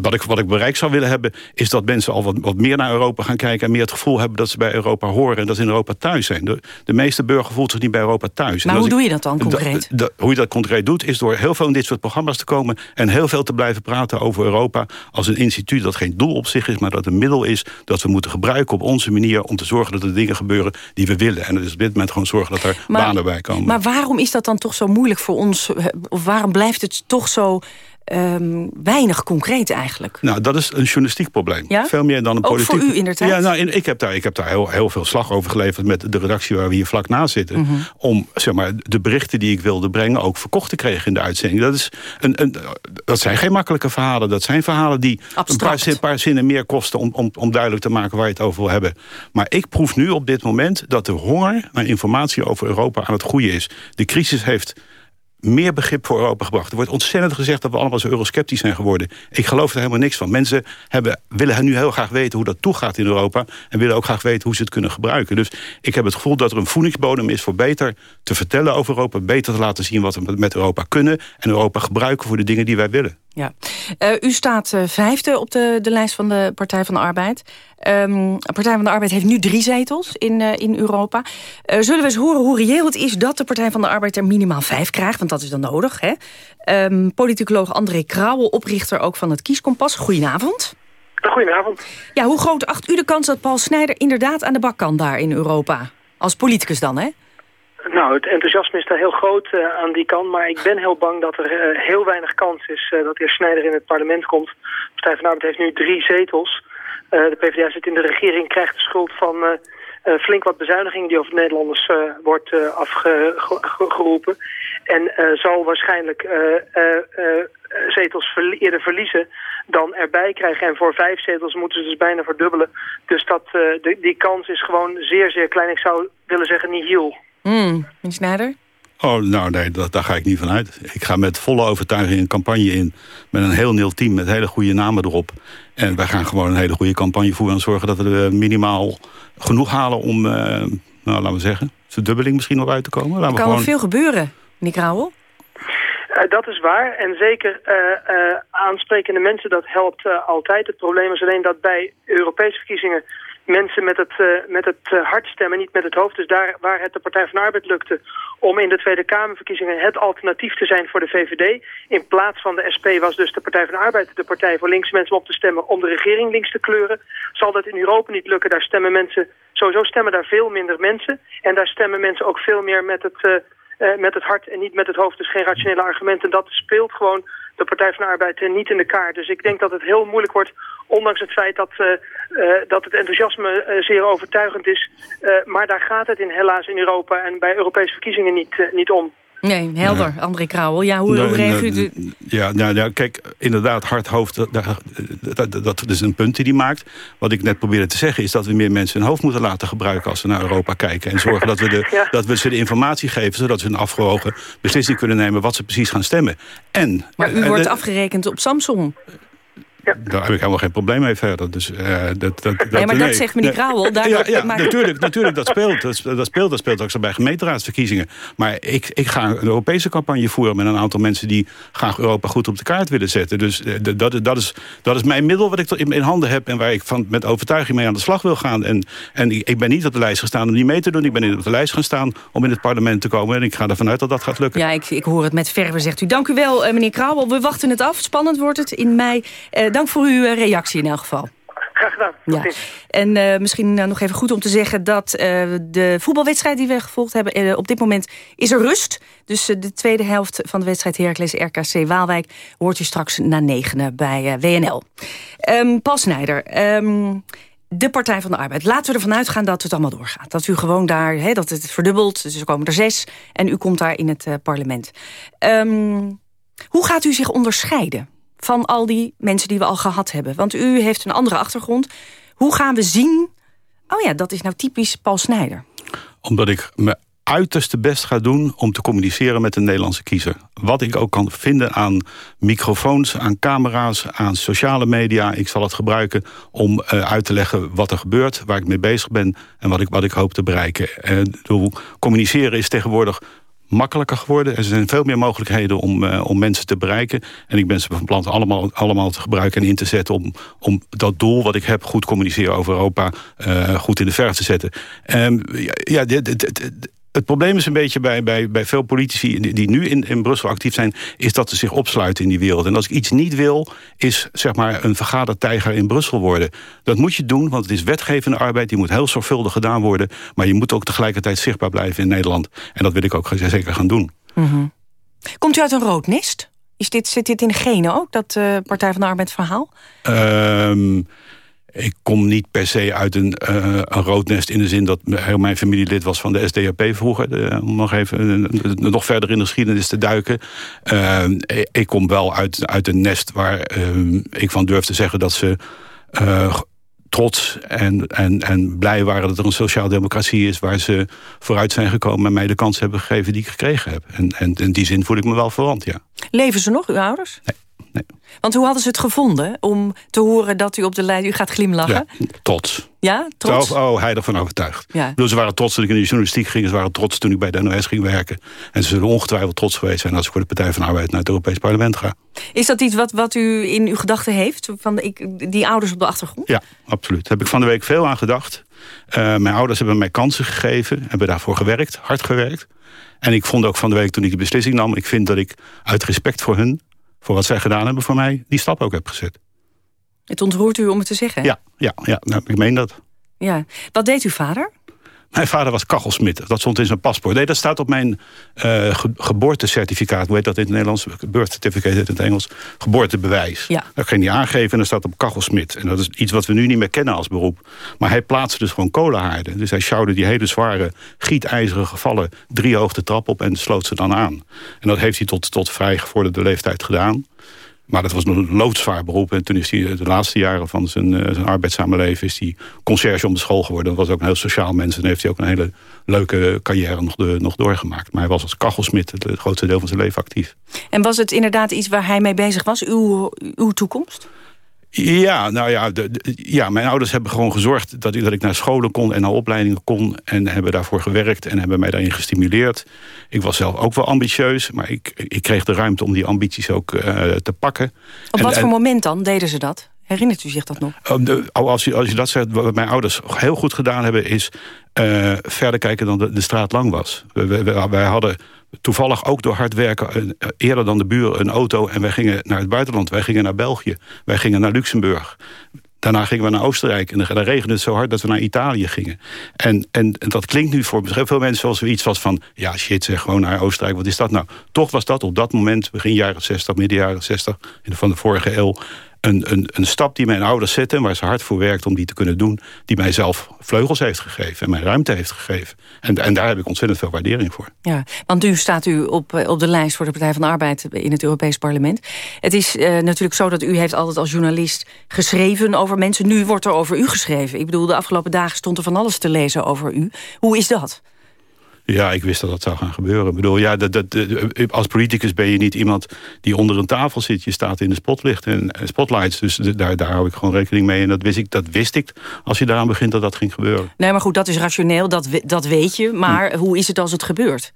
wat, ik, wat ik bereikt zou willen hebben... is dat mensen al wat, wat meer naar Europa gaan kijken... en meer het gevoel hebben dat ze bij Europa horen... en dat ze in Europa thuis zijn. De, de meeste burger voelt zich niet bij Europa thuis. Maar hoe doe je dat dan concreet? hoe je dat concreet doet, is door heel veel in dit soort programma's te komen... en heel veel te blijven praten over Europa als een instituut... dat geen doel op zich is, maar dat een middel is... dat we moeten gebruiken op onze manier... om te zorgen dat er dingen gebeuren die we willen. En dat is op dit moment gewoon zorgen dat er banen bij komen. Maar waarom is dat dan toch zo moeilijk voor ons? Of waarom blijft het toch zo um, weinig concreet eigenlijk. Nou, dat is een journalistiek probleem. Ja? Veel meer dan een Ook politiek... voor u inderdaad? Ja, nou, ik heb daar, ik heb daar heel, heel veel slag over geleverd... met de redactie waar we hier vlak naast zitten. Mhm. Om zeg maar, de berichten die ik wilde brengen ook verkocht te krijgen in de uitzending. Dat, is een, een, dat zijn geen makkelijke verhalen. Dat zijn verhalen die een paar, paar, zinnen meer kosten... Om, om, om duidelijk te maken waar je het over wil hebben. Maar ik proef nu op dit moment dat de honger naar informatie over Europa aan het groeien is. De crisis heeft meer begrip voor Europa gebracht. Er wordt ontzettend gezegd dat we allemaal zo eurosceptisch zijn geworden. Ik geloof er helemaal niks van. Mensen hebben, willen nu heel graag weten hoe dat toegaat in Europa... en willen ook graag weten hoe ze het kunnen gebruiken. Dus ik heb het gevoel dat er een voedingsbodem is... voor beter te vertellen over Europa... beter te laten zien wat we met Europa kunnen... en Europa gebruiken voor de dingen die wij willen. Ja. Uh, u staat uh, vijfde op de, de lijst van de Partij van de Arbeid. Um, de Partij van de Arbeid heeft nu drie zetels in, uh, in Europa. zullen we eens horen hoe reëel het is dat de Partij van de Arbeid er minimaal vijf krijgt? Want dat is dan nodig. Hè? Um, politicoloog André Krauwel, oprichter ook van het Kieskompas. Goedenavond. Goedenavond. Ja, hoe groot acht u de kans dat Paul Snijder inderdaad aan de bak kan daar in Europa? Als politicus dan, hè? Nou, het enthousiasme is daar heel groot uh, aan die kant. Maar ik ben heel bang dat er uh, heel weinig kans is uh, dat de heer Snijder in het parlement komt. De Partij van Arbeid heeft nu drie zetels. de PvdA zit in de regering, krijgt de schuld van flink wat bezuinigingen die over de Nederlanders wordt afgeroepen. En zal waarschijnlijk zetels eerder verliezen dan erbij krijgen. En voor vijf zetels moeten ze dus bijna verdubbelen. Dus dat, die kans is gewoon zeer, zeer klein. Ik zou willen zeggen nihil. Mm, Snijder? Oh, nou nee, dat, daar ga ik niet van uit. Ik ga met volle overtuiging een campagne in. Met een heel nieuw team, met hele goede namen erop. En wij gaan gewoon een hele goede campagne voeren... en zorgen dat we er minimaal genoeg halen om, uh, nou, laten we zeggen... dubbeling misschien nog uit te komen. Laten er kan gewoon... veel gebeuren, Nick Rauwel. Uh, dat is waar. En zeker uh, uh, aansprekende mensen, dat helpt altijd. Het probleem is alleen dat bij Europese verkiezingen mensen met het, uh, met het uh, hart stemmen, niet met het hoofd. Dus daar waar het de Partij van de Arbeid lukte om in de Tweede Kamerverkiezingen het alternatief te zijn voor de VVD. In plaats van de SP was dus de Partij van de Arbeid de partij voor linkse mensen om op te stemmen om de regering links te kleuren. Zal dat in Europa niet lukken, daar stemmen mensen, sowieso stemmen daar veel minder mensen. En daar stemmen mensen ook veel meer met het, uh, met het hart en niet met het hoofd. Dus geen rationele argumenten. Dat speelt gewoon de Partij van de Arbeid niet in de kaart. Dus ik denk dat het heel moeilijk wordt, ondanks het feit dat, uh, dat het enthousiasme zeer overtuigend is. maar daar gaat het in helaas in Europa en bij Europese verkiezingen niet, niet om. Nee, helder, ja. André Krauwel. Ja, hoe, hoe reageert u? Ja, nou, nou, kijk, inderdaad, hard hoofd, dat, dat, dat, is een punt die hij maakt. Wat ik net probeerde te zeggen is dat we meer mensen hun hoofd moeten laten gebruiken... als we naar Europa kijken. En zorgen dat we, de, (laughs) ja. dat we ze de informatie geven... zodat ze een afgewogen beslissing kunnen nemen wat ze precies gaan stemmen. En, maar u wordt afgerekend op Samsung. Ja. Daar heb ik helemaal geen probleem mee verder. Dus, uh, dat, dat, dat, ja, maar nee. dat zegt meneer Krauwel. Daar ja, ja, maar... natuurlijk, natuurlijk, dat speelt. Dat, dat, speelt. dat speelt ook zo bij gemeenteraadsverkiezingen. Maar ik, ik ga een Europese campagne voeren... met een aantal mensen die graag Europa goed op de kaart willen zetten. Dus uh, dat, dat, is, dat is mijn middel wat ik in, in handen heb... en waar ik van, met overtuiging mee aan de slag wil gaan. En, en ik, ik ben niet op de lijst gestaan om die mee te doen. Ik ben niet op de lijst gaan staan om in het parlement te komen. En ik ga ervan uit dat dat gaat lukken. Ja, ik, ik hoor het met verve, zegt u. Dank u wel, uh, meneer Krauwel. We wachten het af. Spannend wordt het in mei. Dank voor uw reactie reactie in elk geval. Graag gedaan. Ja. En uh, misschien uh, nog even goed om te zeggen dat uh, de voetbalwedstrijd die we gevolgd hebben... op dit moment is er rust. Dus de tweede helft van de wedstrijd Heracles RKC Waalwijk... hoort u straks na negenen bij WNL. Um, Paul Snijder, um, de Partij van de Arbeid. Laten we ervan uitgaan dat het allemaal doorgaat. Dat u gewoon daar, he, dat het verdubbelt, dus er komen er zes... en u komt daar in het parlement. Um, hoe gaat u zich onderscheiden van al die mensen die we al gehad hebben? Want u heeft een andere achtergrond. Hoe gaan we zien... Oh ja, dat is nou typisch Paul Snijder. Omdat ik me uiterste best ga doen om te communiceren met de Nederlandse kiezer. Wat ik ook kan vinden aan microfoons, aan camera's, aan sociale media. Ik zal het gebruiken om uh, uit te leggen wat er gebeurt, waar ik mee bezig ben en wat ik, wat ik hoop te bereiken. Uh, communiceren is tegenwoordig makkelijker geworden. Er zijn veel meer mogelijkheden om, uh, om mensen te bereiken. En ik ben ze van plan allemaal, allemaal te gebruiken en in te zetten... om, om dat doel wat ik heb, goed communiceren over Europa... Uh, goed in de verf te zetten. Um, ja, dit, het probleem is een beetje bij, bij, bij veel politici die nu in, in Brussel actief zijn... is dat ze zich opsluiten in die wereld. En als ik iets niet wil, is zeg maar een vergadertijger in Brussel worden. Dat moet je doen, want het is wetgevende arbeid. Die moet heel zorgvuldig gedaan worden. Maar je moet ook tegelijkertijd zichtbaar blijven in Nederland. En dat wil ik ook zeker gaan doen. Mm -hmm. Komt u uit een rood nest? Is dit, zit dit in genen ook, dat uh, Partij van de Arbeid verhaal? Um, ik kom niet per se uit een, uh, een roodnest in de zin dat mijn familielid was van de SDAP vroeger. De, om nog even uh, nog verder in de geschiedenis te duiken. Uh, ik kom wel uit, uit een nest waar ik van durf te zeggen dat ze trots en, en, en blij waren dat er een sociaal-democratie is... waar ze vooruit zijn gekomen en mij de kans hebben gegeven die ik gekregen heb. En, en in die zin voel ik me wel verwant, ja. Leven ze nog, uw ouders? Nee. Nee. Want hoe hadden ze het gevonden om te horen dat u op de lijn... U gaat glimlachen? Ja, trots. Ja, trots? Oh, oh, hij ervan overtuigd. Ja. Dus ze waren trots dat ik in de journalistiek ging. Ze waren trots toen ik bij de NOS ging werken. En ze zullen ongetwijfeld trots geweest zijn... als ik voor de Partij van de Arbeid naar het Europees Parlement ga. Is dat iets wat, wat u in uw gedachten heeft? Van de, ik, die ouders op de achtergrond? Ja, absoluut. Daar heb ik van de week veel aan gedacht. Uh, mijn ouders hebben mij kansen gegeven. Hebben daarvoor gewerkt, hard gewerkt. En ik vond ook van de week toen ik die beslissing nam... ik vind dat ik uit respect voor hun... voor wat zij gedaan hebben voor mij... die stap ook heb gezet. Het ontroert u om het te zeggen? Ja, ja, ja nou, ik meen dat. Ja. Wat deed uw vader? Mijn vader was kachelsmid. Dat stond in zijn paspoort. Nee, dat staat op mijn uh, ge geboortecertificaat. Hoe heet dat in het Nederlands? Birth certificate in het Engels. Geboortebewijs. Ja. Dat ging hij aangeven en dat staat op kachelsmid. En dat is iets wat we nu niet meer kennen als beroep. Maar hij plaatste dus gewoon kolenhaarden. Dus hij sjouwde die hele zware gietijzeren gevallen... drie hoogte trap op en sloot ze dan aan. En dat heeft hij tot, tot vrij gevorderde leeftijd gedaan. Maar dat was een loodzwaar beroep. En toen is hij de laatste jaren van zijn, uh, zijn arbeidszame leven... is hij conciërge om de school geworden. Dat was ook een heel sociaal mens. En heeft hij ook een hele leuke carrière nog, de, nog doorgemaakt. Maar hij was als kachelsmid het, het grootste deel van zijn leven actief. En was het inderdaad iets waar hij mee bezig was? Uw, uw toekomst? Ja, nou ja, de, de, ja, mijn ouders hebben gewoon gezorgd dat, dat ik naar scholen kon en naar opleidingen kon. En hebben daarvoor gewerkt en hebben mij daarin gestimuleerd. Ik was zelf ook wel ambitieus, maar ik, ik kreeg de ruimte om die ambities ook uh, te pakken. Op en, wat voor en, moment dan deden ze dat? Herinnert u zich dat nog? Als je, als je dat zegt, wat mijn ouders heel goed gedaan hebben... is uh, verder kijken dan de, de straat lang was. Wij hadden toevallig ook door hard werken eerder dan de buren een auto... en wij gingen naar het buitenland, wij gingen naar België, wij gingen naar Luxemburg. Daarna gingen we naar Oostenrijk en dan regende het zo hard dat we naar Italië gingen. En, en, dat klinkt nu voor veel mensen zoals iets was van... ja, shit zeg, gewoon naar Oostenrijk, wat is dat nou? Toch was dat op dat moment, begin jaren 60, midden jaren 60... van de vorige eeuw, een, een, een stap die mijn ouders zetten... waar ze hard voor werkt om die te kunnen doen... die mij zelf vleugels heeft gegeven en mij ruimte heeft gegeven. En, en daar heb ik ontzettend veel waardering voor. Ja, want nu staat u op, op de lijst voor de Partij van de Arbeid... in het Europees Parlement. Het is uh, natuurlijk zo dat u heeft altijd als journalist geschreven over mensen. Nu wordt er over u geschreven. Ik bedoel, de afgelopen dagen stond er van alles te lezen over u. Hoe is dat? Ja, ik wist dat dat zou gaan gebeuren. Ik bedoel, ja, dat, dat, als politicus ben je niet iemand die onder een tafel zit. Je staat in de spotlicht en spotlights. Dus daar, daar hou ik gewoon rekening mee. En dat wist ik, dat wist ik als je daaraan begint dat dat ging gebeuren. Nee, maar goed, dat is rationeel, dat, dat weet je. Maar hm. hoe is het als het gebeurt?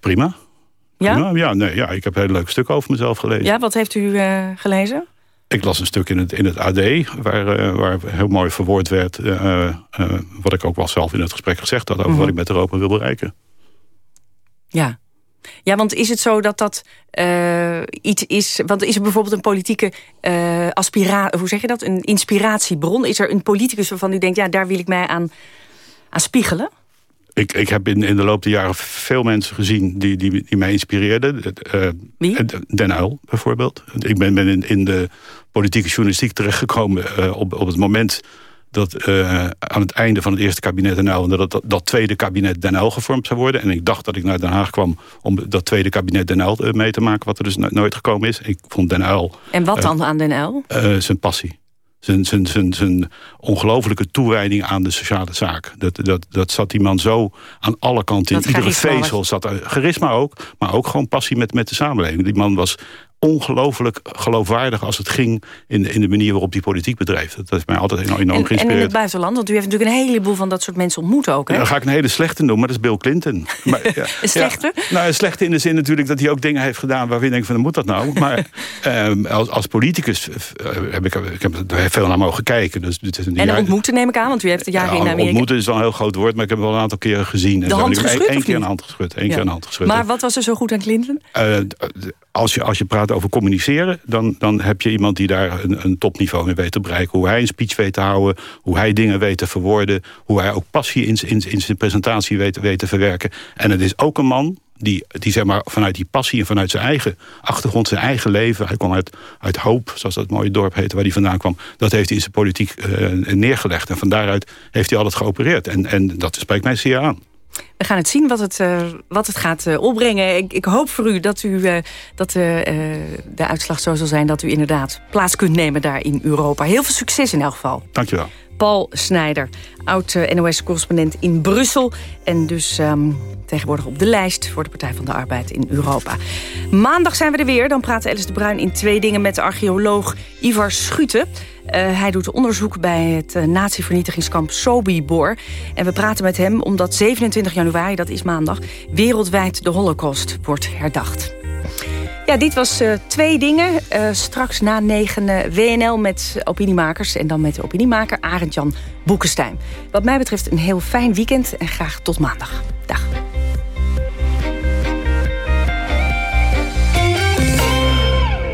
Prima. Ja? Prima. Ja, nee, ja, ik heb een heel leuk stuk over mezelf gelezen. Ja, wat heeft u uh, gelezen? Ik las een stuk in het, in het AD, waar, uh, waar heel mooi verwoord werd... Uh, uh, wat ik ook wel zelf in het gesprek gezegd had... over mm -hmm. wat ik met Europa wil bereiken. Ja. Ja, want is het zo dat dat iets is... Want is er bijvoorbeeld een politieke aspiratie... Hoe zeg je dat? Een inspiratiebron? Is er een politicus waarvan u denkt... ja, daar wil ik mij aan, aan spiegelen? Ik, ik heb in, in de loop der jaren veel mensen gezien die, die, die mij inspireerden. Uh, Wie? Den Uyl bijvoorbeeld. Ik ben, ben in, in de politieke journalistiek terechtgekomen uh, op, op het moment dat uh, aan het einde van het eerste kabinet Den Uyl... dat, dat dat tweede kabinet Den Uyl gevormd zou worden. En ik dacht dat ik naar Den Haag kwam om dat tweede kabinet Den Uyl mee te maken... wat er dus nooit gekomen is. Ik vond Den Uyl... En wat dan aan Den Uyl? zijn passie. Zijn, zijn, zijn, zijn ongelofelijke toewijding aan de sociale zaak. Dat, dat, dat zat die man zo aan alle kanten. In iedere vezel zat er charisma ook. Maar ook gewoon passie met, met de samenleving. Die man was ongelooflijk geloofwaardig als het ging... In de, in de manier waarop die politiek bedreef. Dat heeft mij altijd enorm, enorm en, geïnspireerd. En in het buitenland, want u heeft natuurlijk een heleboel van dat soort mensen ontmoet ook. Hè? Ja, dan ga ik een hele slechte noemen, maar dat is Bill Clinton. (laughs) Maar, ja, een slechte? Ja, nou, een slechte in de zin natuurlijk dat hij ook dingen heeft gedaan... waarvan ik denk van, moet dat nou? Maar um, (laughs) als, als politicus heb ik, ik heb er veel naar mogen kijken. Dus dit is een en ontmoeten neem ik aan, want u heeft het jaar in Amerika... Ontmoeten is wel een heel groot woord, maar ik heb hem wel een aantal keren gezien. De hand geschud, Eén keer een hand geschud. Één keer een hand geschud. Maar wat was er zo goed aan Clinton? Uh, als je, als je praat over communiceren... dan, dan heb je iemand die daar een, een topniveau mee weet te bereiken. Hoe hij een speech weet te houden. Hoe hij dingen weet te verwoorden. Hoe hij ook passie in, in, in zijn presentatie weet, weet te verwerken. En het is ook een man die, die zeg maar vanuit die passie en vanuit zijn eigen achtergrond, zijn eigen leven. Hij kwam uit, uit Hoop, zoals dat mooie dorp heette, waar hij vandaan kwam. Dat heeft hij in zijn politiek uh, neergelegd. En van daaruit heeft hij altijd geopereerd. En, en dat spreekt mij zeer aan. We gaan het zien wat het, uh, wat het gaat uh, opbrengen. Ik, ik, hoop voor u dat, u, uh, dat de uitslag zo zal zijn... dat u inderdaad plaats kunt nemen daar in Europa. Heel veel succes in elk geval. Dank je wel. Paul Snijder, oud-NOS-correspondent in Brussel... en dus ehm, tegenwoordig op de lijst voor de Partij van de Arbeid in Europa. Maandag zijn we er weer. Dan praat Alice de Bruin in twee dingen met de archeoloog Ivar Schuten. Uh, hij doet onderzoek bij het uh, nazi-vernietigingskamp Sobibor. En we praten met hem omdat 27 januari, dat is maandag... wereldwijd de holocaust wordt herdacht. Ja, dit was uh, twee dingen. Straks na negen WNL met opiniemakers. En dan met de opiniemaker Arend-Jan Boekenstein. Wat mij betreft een heel fijn weekend en graag tot maandag. Dag.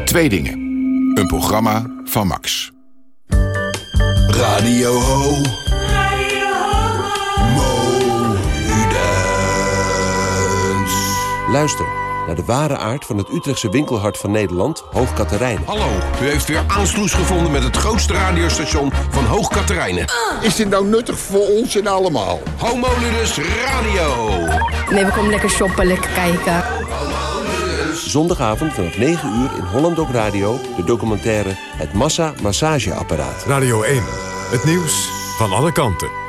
Twee dingen. Een programma van Max. Radio Ho. Radio Ho. Luister naar de ware aard van het Utrechtse winkelhart van Nederland, Hoog Katerijnen. Hallo, u heeft weer aansluis gevonden met het grootste radiostation van Hoog Katerijnen. Is dit nou nuttig voor ons en allemaal? Homo Ludus Radio. Nee, we komen lekker shoppen, lekker kijken. Zondagavond vanaf 9 uur in Holland Dok Radio... de documentaire Het Massa Massageapparaat. Radio 1, het nieuws van alle kanten.